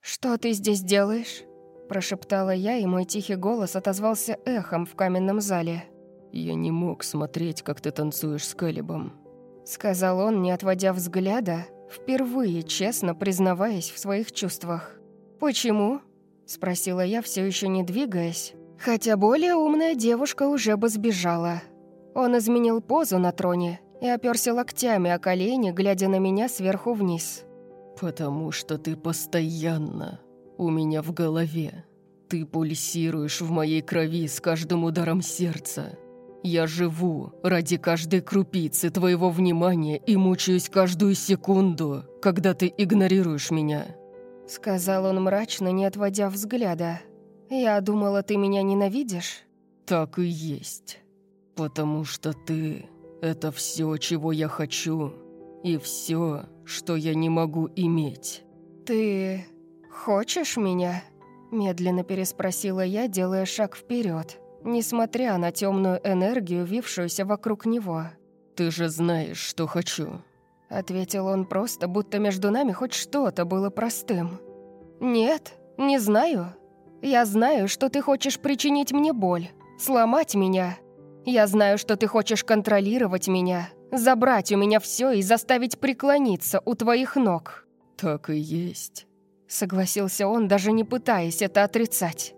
[SPEAKER 1] «Что ты здесь делаешь?» Прошептала я, и мой тихий голос отозвался эхом в каменном зале.
[SPEAKER 2] «Я не мог смотреть, как ты танцуешь с Калибом», —
[SPEAKER 1] сказал он, не отводя взгляда, впервые честно признаваясь в своих чувствах. «Почему?» — спросила я, все еще не двигаясь, хотя более умная девушка уже бы сбежала. Он изменил позу на троне и оперся локтями о колени, глядя на меня сверху вниз.
[SPEAKER 2] «Потому что ты постоянно у меня в голове. Ты пульсируешь в моей крови с каждым ударом сердца. Я живу ради каждой крупицы твоего внимания и мучаюсь каждую секунду, когда ты игнорируешь меня».
[SPEAKER 1] Сказал он мрачно, не отводя взгляда. «Я думала, ты меня ненавидишь?»
[SPEAKER 2] «Так и есть. Потому что ты — это все, чего я хочу, и все, что я не могу иметь».
[SPEAKER 1] «Ты «Хочешь меня?» – медленно переспросила я, делая шаг вперед, несмотря на темную энергию, вившуюся вокруг него.
[SPEAKER 2] «Ты же знаешь, что хочу», –
[SPEAKER 1] ответил он просто, будто между нами хоть что-то было простым. «Нет, не знаю. Я знаю, что ты хочешь причинить мне боль, сломать меня. Я знаю, что ты хочешь контролировать меня, забрать у меня все и заставить преклониться у твоих ног».
[SPEAKER 2] «Так и есть».
[SPEAKER 1] Согласился он, даже не пытаясь это отрицать.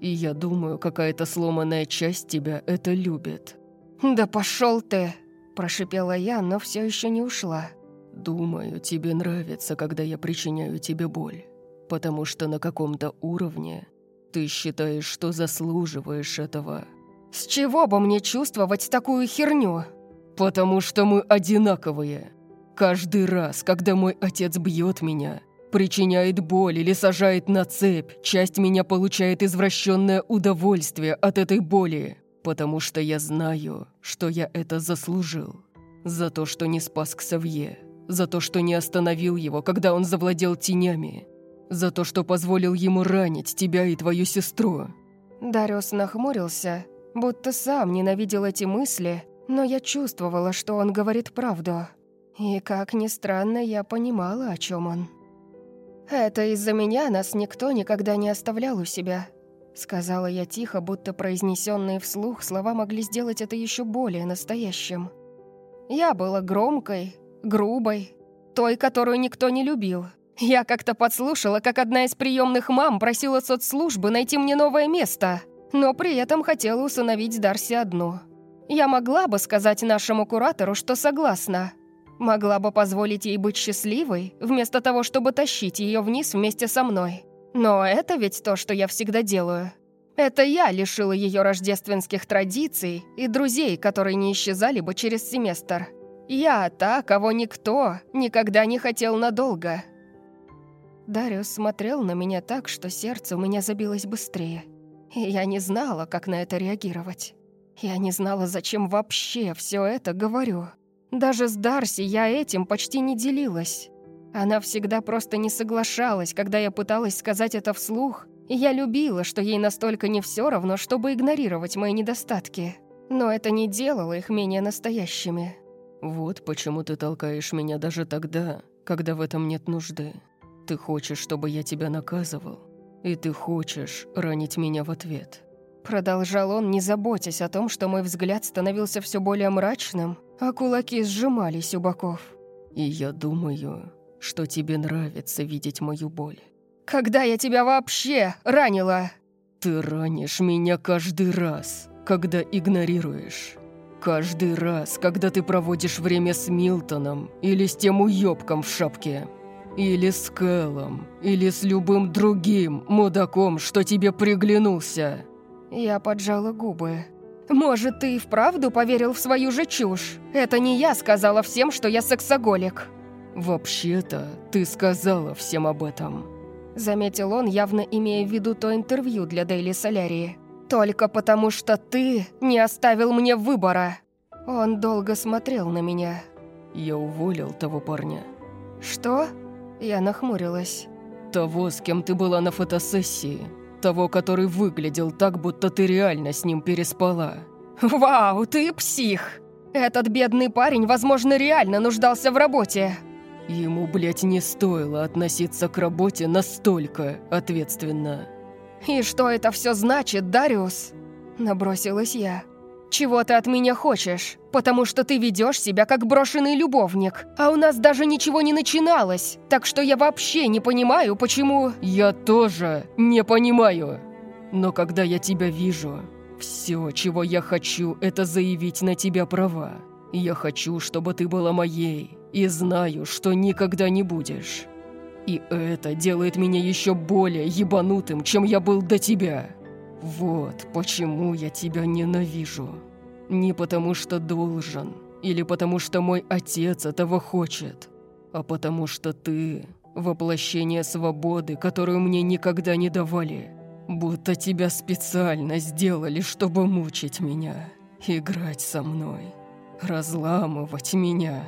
[SPEAKER 2] «И я думаю, какая-то сломанная часть тебя это любит».
[SPEAKER 1] «Да пошел ты!» – прошипела я, но все еще не ушла.
[SPEAKER 2] «Думаю, тебе нравится, когда я причиняю тебе боль, потому что на каком-то уровне ты считаешь, что заслуживаешь этого».
[SPEAKER 1] «С чего бы мне чувствовать такую херню?»
[SPEAKER 2] «Потому что мы одинаковые. Каждый раз, когда мой отец бьет меня, причиняет боль или сажает на цепь, часть меня получает извращенное удовольствие от этой боли, потому что я знаю, что я это заслужил. За то, что не спас Ксавье, за то, что не остановил его, когда он завладел тенями, за то, что позволил ему ранить тебя и твою сестру».
[SPEAKER 1] Дариус нахмурился, будто сам ненавидел эти мысли, но я чувствовала, что он говорит правду. И, как ни странно, я понимала, о чем он. «Это из-за меня нас никто никогда не оставлял у себя», — сказала я тихо, будто произнесенные вслух слова могли сделать это еще более настоящим. «Я была громкой, грубой, той, которую никто не любил. Я как-то подслушала, как одна из приемных мам просила соцслужбы найти мне новое место, но при этом хотела усыновить Дарси одну. Я могла бы сказать нашему куратору, что согласна, Могла бы позволить ей быть счастливой, вместо того, чтобы тащить ее вниз вместе со мной. Но это ведь то, что я всегда делаю. Это я лишила ее рождественских традиций и друзей, которые не исчезали бы через семестр. Я та, кого никто никогда не хотел надолго. Дариус смотрел на меня так, что сердце у меня забилось быстрее. И я не знала, как на это реагировать. Я не знала, зачем вообще все это говорю. Даже с Дарси я этим почти не делилась. Она всегда просто не соглашалась, когда я пыталась сказать это вслух, и я любила, что ей настолько не все равно, чтобы игнорировать мои недостатки. Но это не делало их менее настоящими.
[SPEAKER 2] «Вот почему ты толкаешь меня даже тогда, когда в этом нет нужды. Ты хочешь, чтобы я тебя наказывал, и ты хочешь ранить меня в ответ».
[SPEAKER 1] Продолжал он, не заботясь о том, что мой взгляд становился все более мрачным, а кулаки сжимались у боков.
[SPEAKER 2] «И я думаю, что тебе нравится видеть мою боль».
[SPEAKER 1] «Когда я тебя вообще ранила?»
[SPEAKER 2] «Ты ранишь меня каждый раз, когда игнорируешь. Каждый раз, когда ты проводишь время с Милтоном или с тем уёбком в шапке. Или с Кэллом, или с любым другим мудаком, что тебе приглянулся».
[SPEAKER 1] Я поджала губы. «Может, ты и вправду поверил в свою же чушь? Это не я сказала всем, что я сексоголик».
[SPEAKER 2] «Вообще-то, ты сказала всем об этом», —
[SPEAKER 1] заметил он, явно имея в виду то интервью для Дейли Солярии. «Только потому, что ты не оставил мне выбора». Он долго смотрел на меня.
[SPEAKER 2] «Я уволил того парня».
[SPEAKER 1] «Что?» Я нахмурилась.
[SPEAKER 2] «Того, с кем ты была на фотосессии. Того, который выглядел так, будто ты реально с ним переспала».
[SPEAKER 1] «Вау, ты псих! Этот бедный парень, возможно, реально нуждался в работе».
[SPEAKER 2] Ему, блядь, не стоило относиться к работе настолько ответственно.
[SPEAKER 1] «И что это все значит, Дариус?» Набросилась я. «Чего ты от меня хочешь? Потому что ты ведешь себя как брошенный любовник, а у нас даже ничего не начиналось, так что я вообще не понимаю, почему...»
[SPEAKER 2] «Я тоже не понимаю. Но когда я тебя вижу, все, чего я хочу, это заявить на тебя права. Я хочу, чтобы ты была моей, и знаю, что никогда не будешь. И это делает меня еще более ебанутым, чем я был до тебя». Вот почему я тебя ненавижу. Не потому что должен, или потому что мой отец этого хочет, а потому что ты – воплощение свободы, которую мне никогда не давали. Будто тебя специально сделали, чтобы мучить меня, играть со мной, разламывать меня.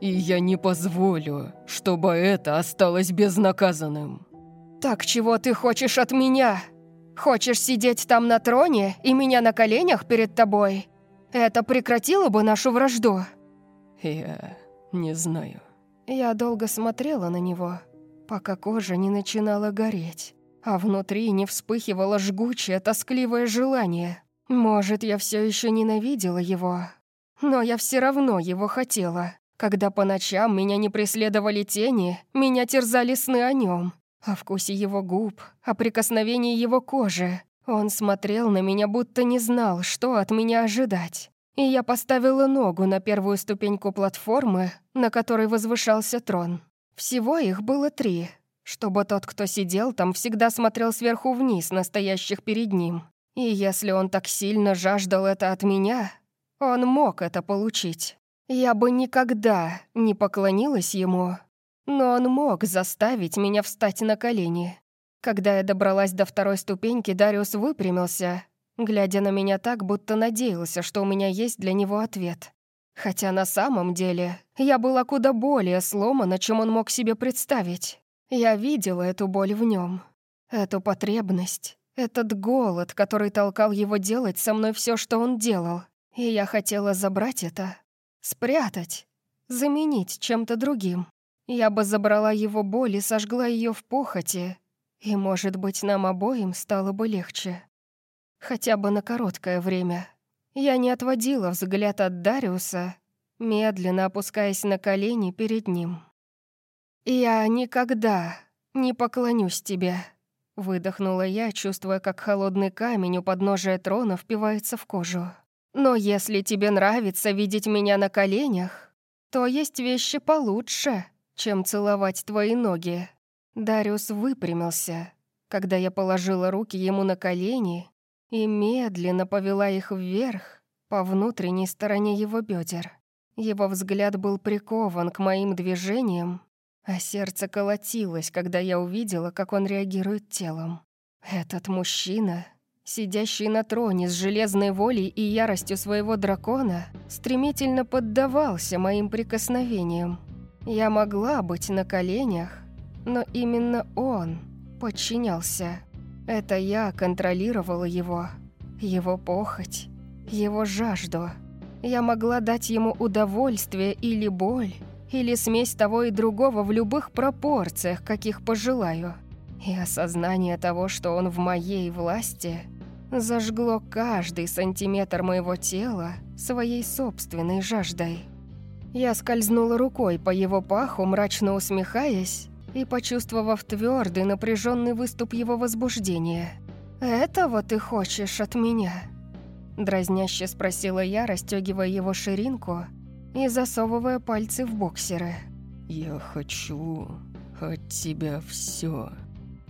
[SPEAKER 2] И я не позволю, чтобы это осталось безнаказанным.
[SPEAKER 1] «Так чего ты хочешь от меня?» Хочешь сидеть там на троне и меня на коленях перед тобой? Это прекратило бы нашу вражду?»
[SPEAKER 2] «Я не знаю».
[SPEAKER 1] Я долго смотрела на него, пока кожа не начинала гореть, а внутри не вспыхивало жгучее, тоскливое желание. Может, я все еще ненавидела его, но я все равно его хотела. Когда по ночам меня не преследовали тени, меня терзали сны о нем, о вкусе его губ, о прикосновении его кожи. Он смотрел на меня, будто не знал, что от меня ожидать. И я поставила ногу на первую ступеньку платформы, на которой возвышался трон. Всего их было три, чтобы тот, кто сидел там, всегда смотрел сверху вниз на стоящих перед ним. И если он так сильно жаждал это от меня, он мог это получить. Я бы никогда не поклонилась ему, но он мог заставить меня встать на колени. Когда я добралась до второй ступеньки, Дариус выпрямился, глядя на меня так, будто надеялся, что у меня есть для него ответ. Хотя на самом деле я была куда более сломана, чем он мог себе представить. Я видела эту боль в нем, эту потребность, этот голод, который толкал его делать со мной все, что он делал. И я хотела забрать это, спрятать, заменить чем-то другим. Я бы забрала его боль и сожгла ее в похоти, и, может быть, нам обоим стало бы легче. Хотя бы на короткое время. Я не отводила взгляд от Дариуса, медленно опускаясь на колени перед ним. «Я никогда не поклонюсь тебе», — выдохнула я, чувствуя, как холодный камень у подножия трона впивается в кожу. «Но если тебе нравится видеть меня на коленях, то есть вещи получше» чем целовать твои ноги». Дариус выпрямился, когда я положила руки ему на колени и медленно повела их вверх по внутренней стороне его бедер. Его взгляд был прикован к моим движениям, а сердце колотилось, когда я увидела, как он реагирует телом. Этот мужчина, сидящий на троне с железной волей и яростью своего дракона, стремительно поддавался моим прикосновениям. Я могла быть на коленях, но именно он подчинялся. Это я контролировала его, его похоть, его жажду. Я могла дать ему удовольствие или боль, или смесь того и другого в любых пропорциях, каких пожелаю. И осознание того, что он в моей власти, зажгло каждый сантиметр моего тела своей собственной жаждой. Я скользнула рукой по его паху, мрачно усмехаясь, и почувствовав твердый напряженный выступ его возбуждения. «Этого ты хочешь от меня?» Дразняще спросила я, расстегивая его ширинку и засовывая пальцы в боксеры.
[SPEAKER 2] «Я хочу от тебя все,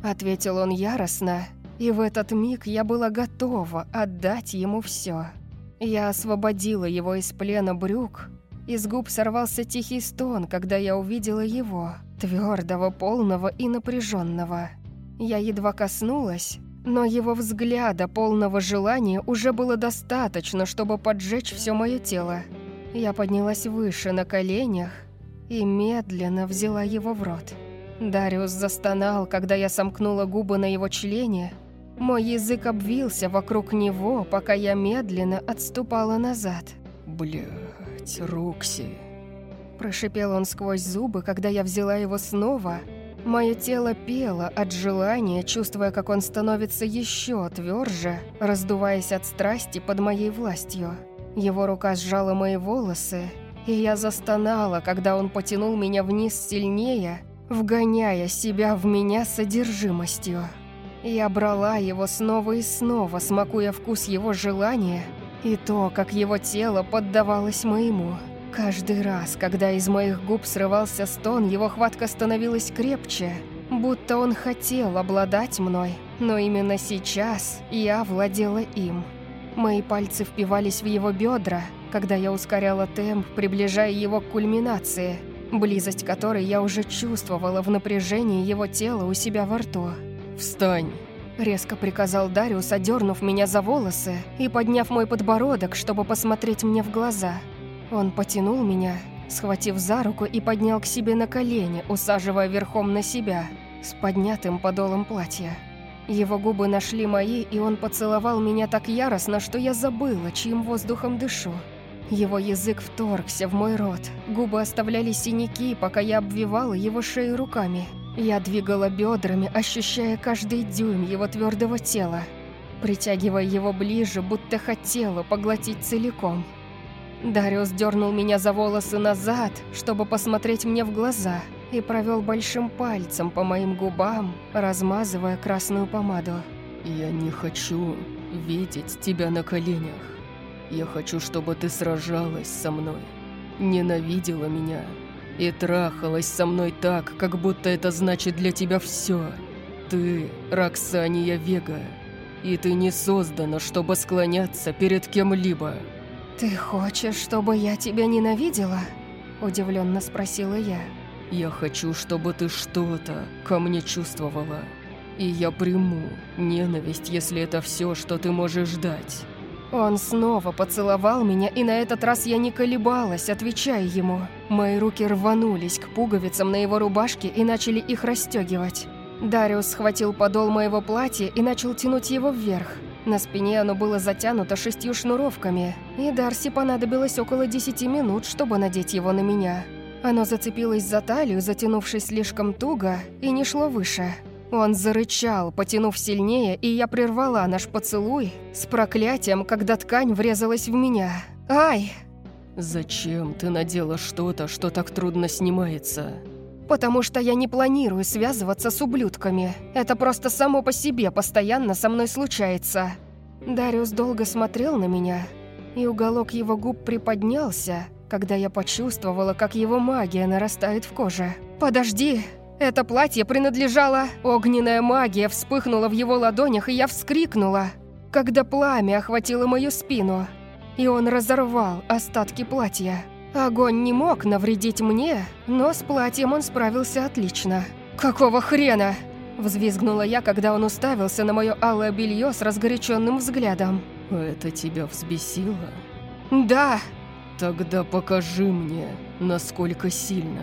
[SPEAKER 1] ответил он яростно, и в этот миг я была готова отдать ему все. Я освободила его из плена брюк, из губ сорвался тихий стон, когда я увидела его, твердого, полного и напряженного. Я едва коснулась, но его взгляда, полного желания, уже было достаточно, чтобы поджечь все мое тело. Я поднялась выше на коленях и медленно взяла его в рот. Дариус застонал, когда я сомкнула губы на его члене. Мой язык обвился вокруг него, пока я медленно отступала назад.
[SPEAKER 2] «Блядь, Рокси!»
[SPEAKER 1] Прошипел он сквозь зубы, когда я взяла его снова. Мое тело пело от желания, чувствуя, как он становится еще тверже, раздуваясь от страсти под моей властью. Его рука сжала мои волосы, и я застонала, когда он потянул меня вниз сильнее, вгоняя себя в меня содержимостью. Я брала его снова и снова, смакуя вкус его желания и то, как его тело поддавалось моему. Каждый раз, когда из моих губ срывался стон, его хватка становилась крепче, будто он хотел обладать мной, но именно сейчас я владела им. Мои пальцы впивались в его бедра, когда я ускоряла темп, приближая его к кульминации, близость которой я уже чувствовала в напряжении его тела у себя во рту.
[SPEAKER 2] «Встань!»
[SPEAKER 1] Резко приказал Дариус, одернув меня за волосы и подняв мой подбородок, чтобы посмотреть мне в глаза. Он потянул меня, схватив за руку и поднял к себе на колени, усаживая верхом на себя, с поднятым подолом платья. Его губы нашли мои, и он поцеловал меня так яростно, что я забыла, чьим воздухом дышу. Его язык вторгся в мой рот. Губы оставляли синяки, пока я обвивала его шею руками. Я двигала бедрами, ощущая каждый дюйм его твердого тела, притягивая его ближе, будто хотела поглотить целиком. Дариус дернул меня за волосы назад, чтобы посмотреть мне в глаза – и провел большим пальцем по моим губам, размазывая красную помаду.
[SPEAKER 2] «Я не хочу видеть тебя на коленях. Я хочу, чтобы ты сражалась со мной, ненавидела меня и трахалась со мной так, как будто это значит для тебя все. Ты Роксания Вега, и ты не создана, чтобы склоняться перед кем-либо».
[SPEAKER 1] «Ты хочешь, чтобы я тебя ненавидела?» – удивленно спросила я.
[SPEAKER 2] Я хочу, чтобы ты что-то ко мне чувствовала. И я приму ненависть, если это все, что ты можешь дать.
[SPEAKER 1] Он снова поцеловал меня, и на этот раз я не колебалась, отвечая ему. Мои руки рванулись к пуговицам на его рубашке и начали их расстегивать. Дариус схватил подол моего платья и начал тянуть его вверх. На спине оно было затянуто шестью шнуровками, и Дарси понадобилось около десяти минут, чтобы надеть его на меня. Оно зацепилось за талию, затянувшись слишком туго, и не шло выше. Он зарычал, потянув сильнее, и я прервала наш поцелуй с проклятием, когда ткань врезалась в меня. «Ай!»
[SPEAKER 2] «Зачем ты надела что-то, что так трудно снимается?»
[SPEAKER 1] «Потому что я не планирую связываться с ублюдками. Это просто само по себе постоянно со мной случается». Дариус долго смотрел на меня, и уголок его губ приподнялся, когда я почувствовала, как его магия нарастает в коже. «Подожди!» Это платье принадлежало... Огненная магия вспыхнула в его ладонях, и я вскрикнула, когда пламя охватило мою спину. И он разорвал остатки платья. Огонь не мог навредить мне, но с платьем он справился отлично. «Какого хрена?» Взвизгнула я, когда он уставился на мое алое белье с разгоряченным взглядом.
[SPEAKER 2] «Это тебя взбесило?»
[SPEAKER 1] «Да!»
[SPEAKER 2] «Тогда покажи мне, насколько сильно».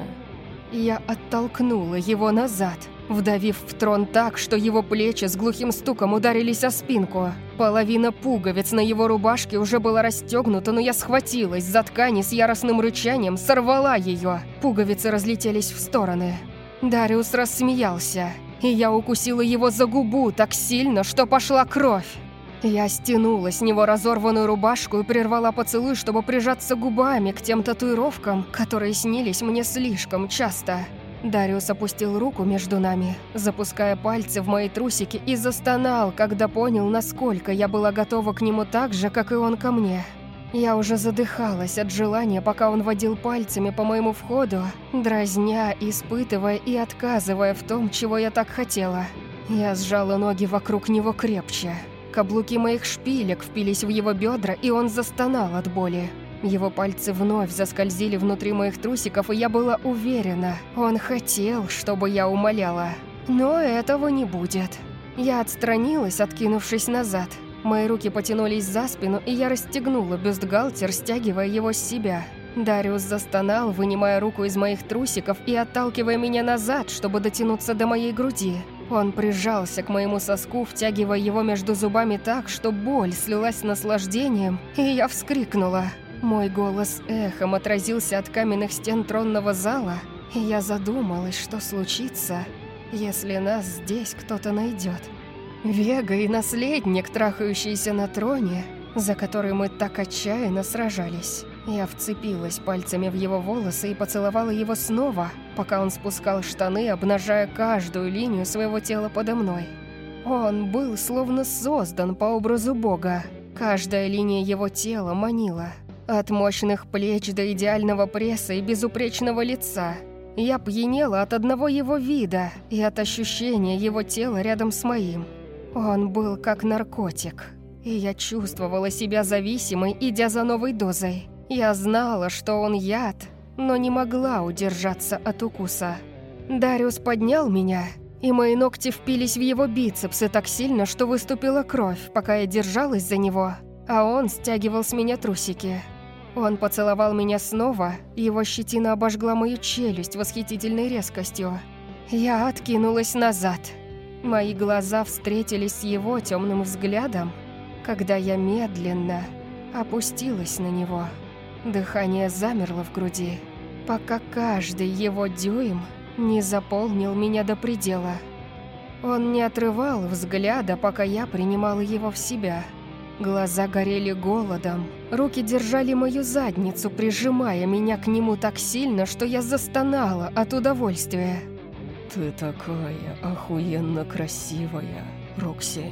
[SPEAKER 1] Я оттолкнула его назад, вдавив в трон так, что его плечи с глухим стуком ударились о спинку. Половина пуговиц на его рубашке уже была расстегнута, но я схватилась за ткань и с яростным рычанием сорвала ее. Пуговицы разлетелись в стороны. Дариус рассмеялся, и я укусила его за губу так сильно, что пошла кровь. Я стянула с него разорванную рубашку и прервала поцелуй, чтобы прижаться губами к тем татуировкам, которые снились мне слишком часто. Дариус опустил руку между нами, запуская пальцы в мои трусики и застонал, когда понял, насколько я была готова к нему так же, как и он ко мне. Я уже задыхалась от желания, пока он водил пальцами по моему входу, дразня, испытывая и отказывая в том, чего я так хотела. Я сжала ноги вокруг него крепче. Каблуки моих шпилек впились в его бедра, и он застонал от боли. Его пальцы вновь заскользили внутри моих трусиков, и я была уверена, он хотел, чтобы я умоляла. Но этого не будет. Я отстранилась, откинувшись назад. Мои руки потянулись за спину, и я расстегнула бюстгальтер, стягивая его с себя. Дариус застонал, вынимая руку из моих трусиков и отталкивая меня назад, чтобы дотянуться до моей груди. Он прижался к моему соску, втягивая его между зубами так, что боль слилась с наслаждением, и я вскрикнула. Мой голос эхом отразился от каменных стен тронного зала, и я задумалась, что случится, если нас здесь кто-то найдет. Вега и наследник, трахающийся на троне, за который мы так отчаянно сражались. Я вцепилась пальцами в его волосы и поцеловала его снова, пока он спускал штаны, обнажая каждую линию своего тела подо мной. Он был словно создан по образу Бога. Каждая линия его тела манила. От мощных плеч до идеального пресса и безупречного лица. Я пьянела от одного его вида и от ощущения его тела рядом с моим. Он был как наркотик, и я чувствовала себя зависимой, идя за новой дозой. Я знала, что он яд, но не могла удержаться от укуса. Дариус поднял меня, и мои ногти впились в его бицепсы так сильно, что выступила кровь, пока я держалась за него, а он стягивал с меня трусики. Он поцеловал меня снова, его щетина обожгла мою челюсть восхитительной резкостью. Я откинулась назад – Мои глаза встретились с его темным взглядом, когда я медленно опустилась на него. Дыхание замерло в груди, пока каждый его дюйм не заполнил меня до предела. Он не отрывал взгляда, пока я принимала его в себя. Глаза горели голодом, руки держали мою задницу, прижимая меня к нему так сильно, что я застонала от удовольствия.
[SPEAKER 2] «Ты такая охуенно красивая, Рокси!»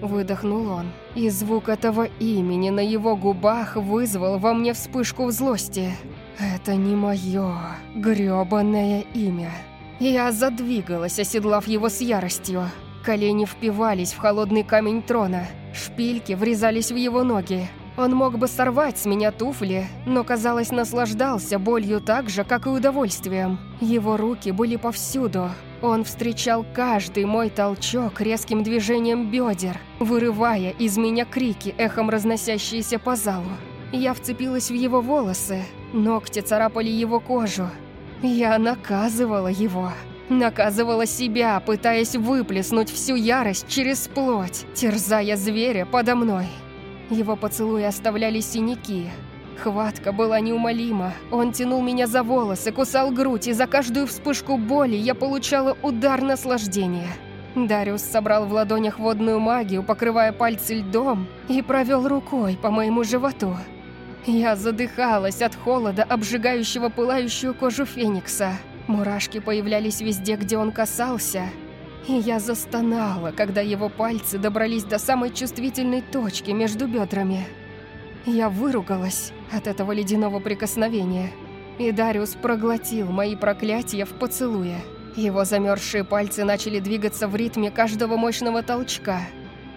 [SPEAKER 1] Выдохнул он, и звук этого имени на его губах вызвал во мне вспышку злости. «Это не мое грёбаное имя!» Я задвигалась, оседлав его с яростью. Колени впивались в холодный камень трона, шпильки врезались в его ноги. Он мог бы сорвать с меня туфли, но, казалось, наслаждался болью так же, как и удовольствием. Его руки были повсюду. Он встречал каждый мой толчок резким движением бедер, вырывая из меня крики, эхом разносящиеся по залу. Я вцепилась в его волосы, ногти царапали его кожу. Я наказывала его. Наказывала себя, пытаясь выплеснуть всю ярость через плоть, терзая зверя подо мной. Его поцелуи оставляли синяки. Хватка была неумолима. Он тянул меня за волосы, кусал грудь, и за каждую вспышку боли я получала удар наслаждения. Дариус собрал в ладонях водную магию, покрывая пальцы льдом, и провел рукой по моему животу. Я задыхалась от холода, обжигающего пылающую кожу Феникса. Мурашки появлялись везде, где он касался – и я застонала, когда его пальцы добрались до самой чувствительной точки между бедрами. Я выругалась от этого ледяного прикосновения, и Дариус проглотил мои проклятия в поцелуе. Его замерзшие пальцы начали двигаться в ритме каждого мощного толчка,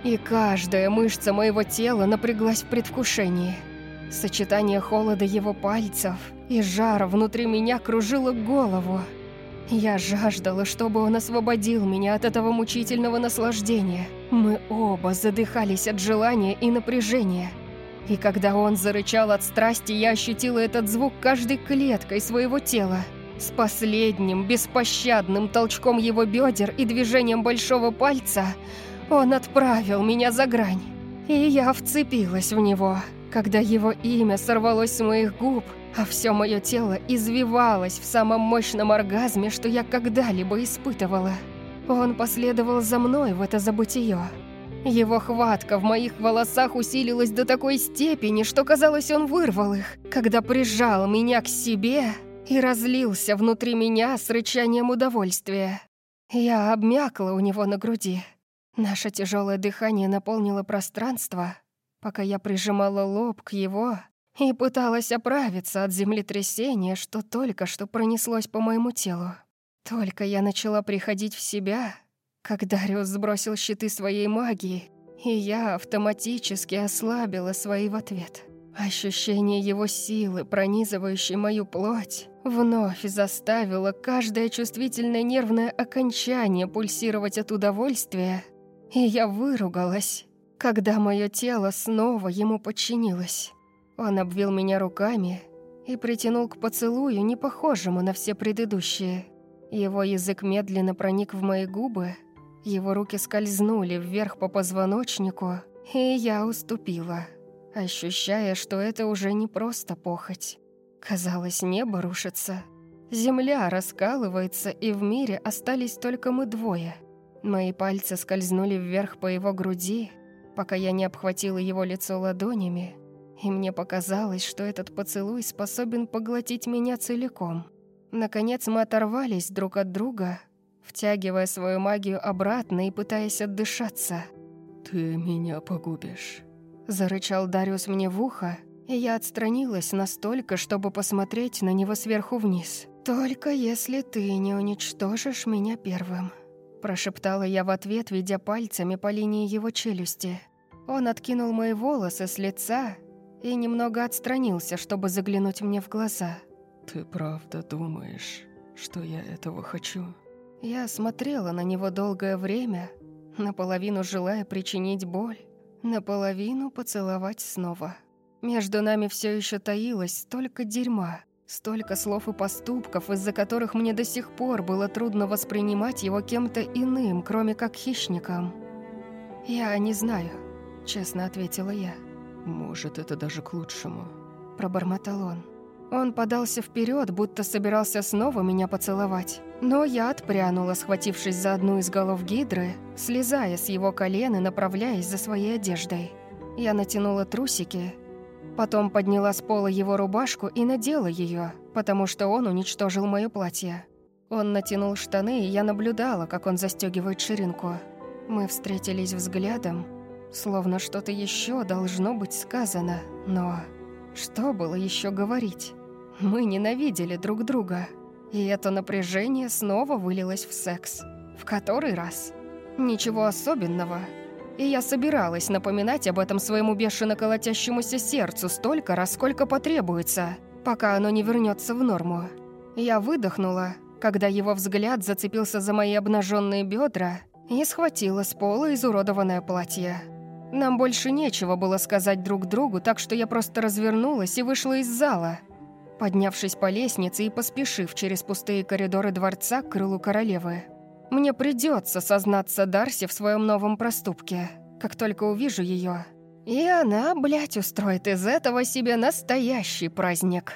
[SPEAKER 1] и каждая мышца моего тела напряглась в предвкушении. Сочетание холода его пальцев и жар внутри меня кружила голову. Я жаждала, чтобы он освободил меня от этого мучительного наслаждения. Мы оба задыхались от желания и напряжения. И когда он зарычал от страсти, я ощутила этот звук каждой клеткой своего тела. С последним, беспощадным толчком его бедер и движением большого пальца он отправил меня за грань. И я вцепилась в него. Когда его имя сорвалось с моих губ, а все мое тело извивалось в самом мощном оргазме, что я когда-либо испытывала. Он последовал за мной в это забытие. Его хватка в моих волосах усилилась до такой степени, что казалось, он вырвал их, когда прижал меня к себе и разлился внутри меня с рычанием удовольствия. Я обмякла у него на груди. Наше тяжелое дыхание наполнило пространство, пока я прижимала лоб к его и пыталась оправиться от землетрясения, что только что пронеслось по моему телу. Только я начала приходить в себя, как Дариус сбросил щиты своей магии, и я автоматически ослабила свои в ответ. Ощущение его силы, пронизывающей мою плоть, вновь заставило каждое чувствительное нервное окончание пульсировать от удовольствия, и я выругалась, когда мое тело снова ему подчинилось. Он обвил меня руками и притянул к поцелую, не похожему на все предыдущие. Его язык медленно проник в мои губы, его руки скользнули вверх по позвоночнику, и я уступила, ощущая, что это уже не просто похоть. Казалось, небо рушится. Земля раскалывается, и в мире остались только мы двое. Мои пальцы скользнули вверх по его груди, пока я не обхватила его лицо ладонями, и мне показалось, что этот поцелуй способен поглотить меня целиком. Наконец мы оторвались друг от друга, втягивая свою магию обратно и пытаясь отдышаться.
[SPEAKER 2] «Ты меня погубишь», —
[SPEAKER 1] зарычал Дариус мне в ухо, и я отстранилась настолько, чтобы посмотреть на него сверху вниз. «Только если ты не уничтожишь меня первым», — прошептала я в ответ, ведя пальцами по линии его челюсти. Он откинул мои волосы с лица и немного отстранился, чтобы заглянуть мне в глаза.
[SPEAKER 2] «Ты правда думаешь, что я этого хочу?»
[SPEAKER 1] Я смотрела на него долгое время, наполовину желая причинить боль, наполовину поцеловать снова. Между нами все еще таилось столько дерьма, столько слов и поступков, из-за которых мне до сих пор было трудно воспринимать его кем-то иным, кроме как хищником. «Я не знаю», — честно ответила я.
[SPEAKER 2] «Может, это даже к лучшему», —
[SPEAKER 1] пробормотал он. Он подался вперед, будто собирался снова меня поцеловать. Но я отпрянула, схватившись за одну из голов гидры, слезая с его колен и направляясь за своей одеждой. Я натянула трусики, потом подняла с пола его рубашку и надела ее, потому что он уничтожил мое платье. Он натянул штаны, и я наблюдала, как он застегивает ширинку. Мы встретились взглядом, Словно что-то еще должно быть сказано, но... Что было еще говорить? Мы ненавидели друг друга. И это напряжение снова вылилось в секс. В который раз? Ничего особенного. И я собиралась напоминать об этом своему бешено колотящемуся сердцу столько раз, сколько потребуется, пока оно не вернется в норму. Я выдохнула, когда его взгляд зацепился за мои обнаженные бедра и схватила с пола изуродованное платье. Нам больше нечего было сказать друг другу, так что я просто развернулась и вышла из зала, поднявшись по лестнице и поспешив через пустые коридоры дворца к крылу королевы. Мне придется сознаться Дарси в своем новом проступке, как только увижу ее. И она, блядь, устроит из этого себе настоящий праздник.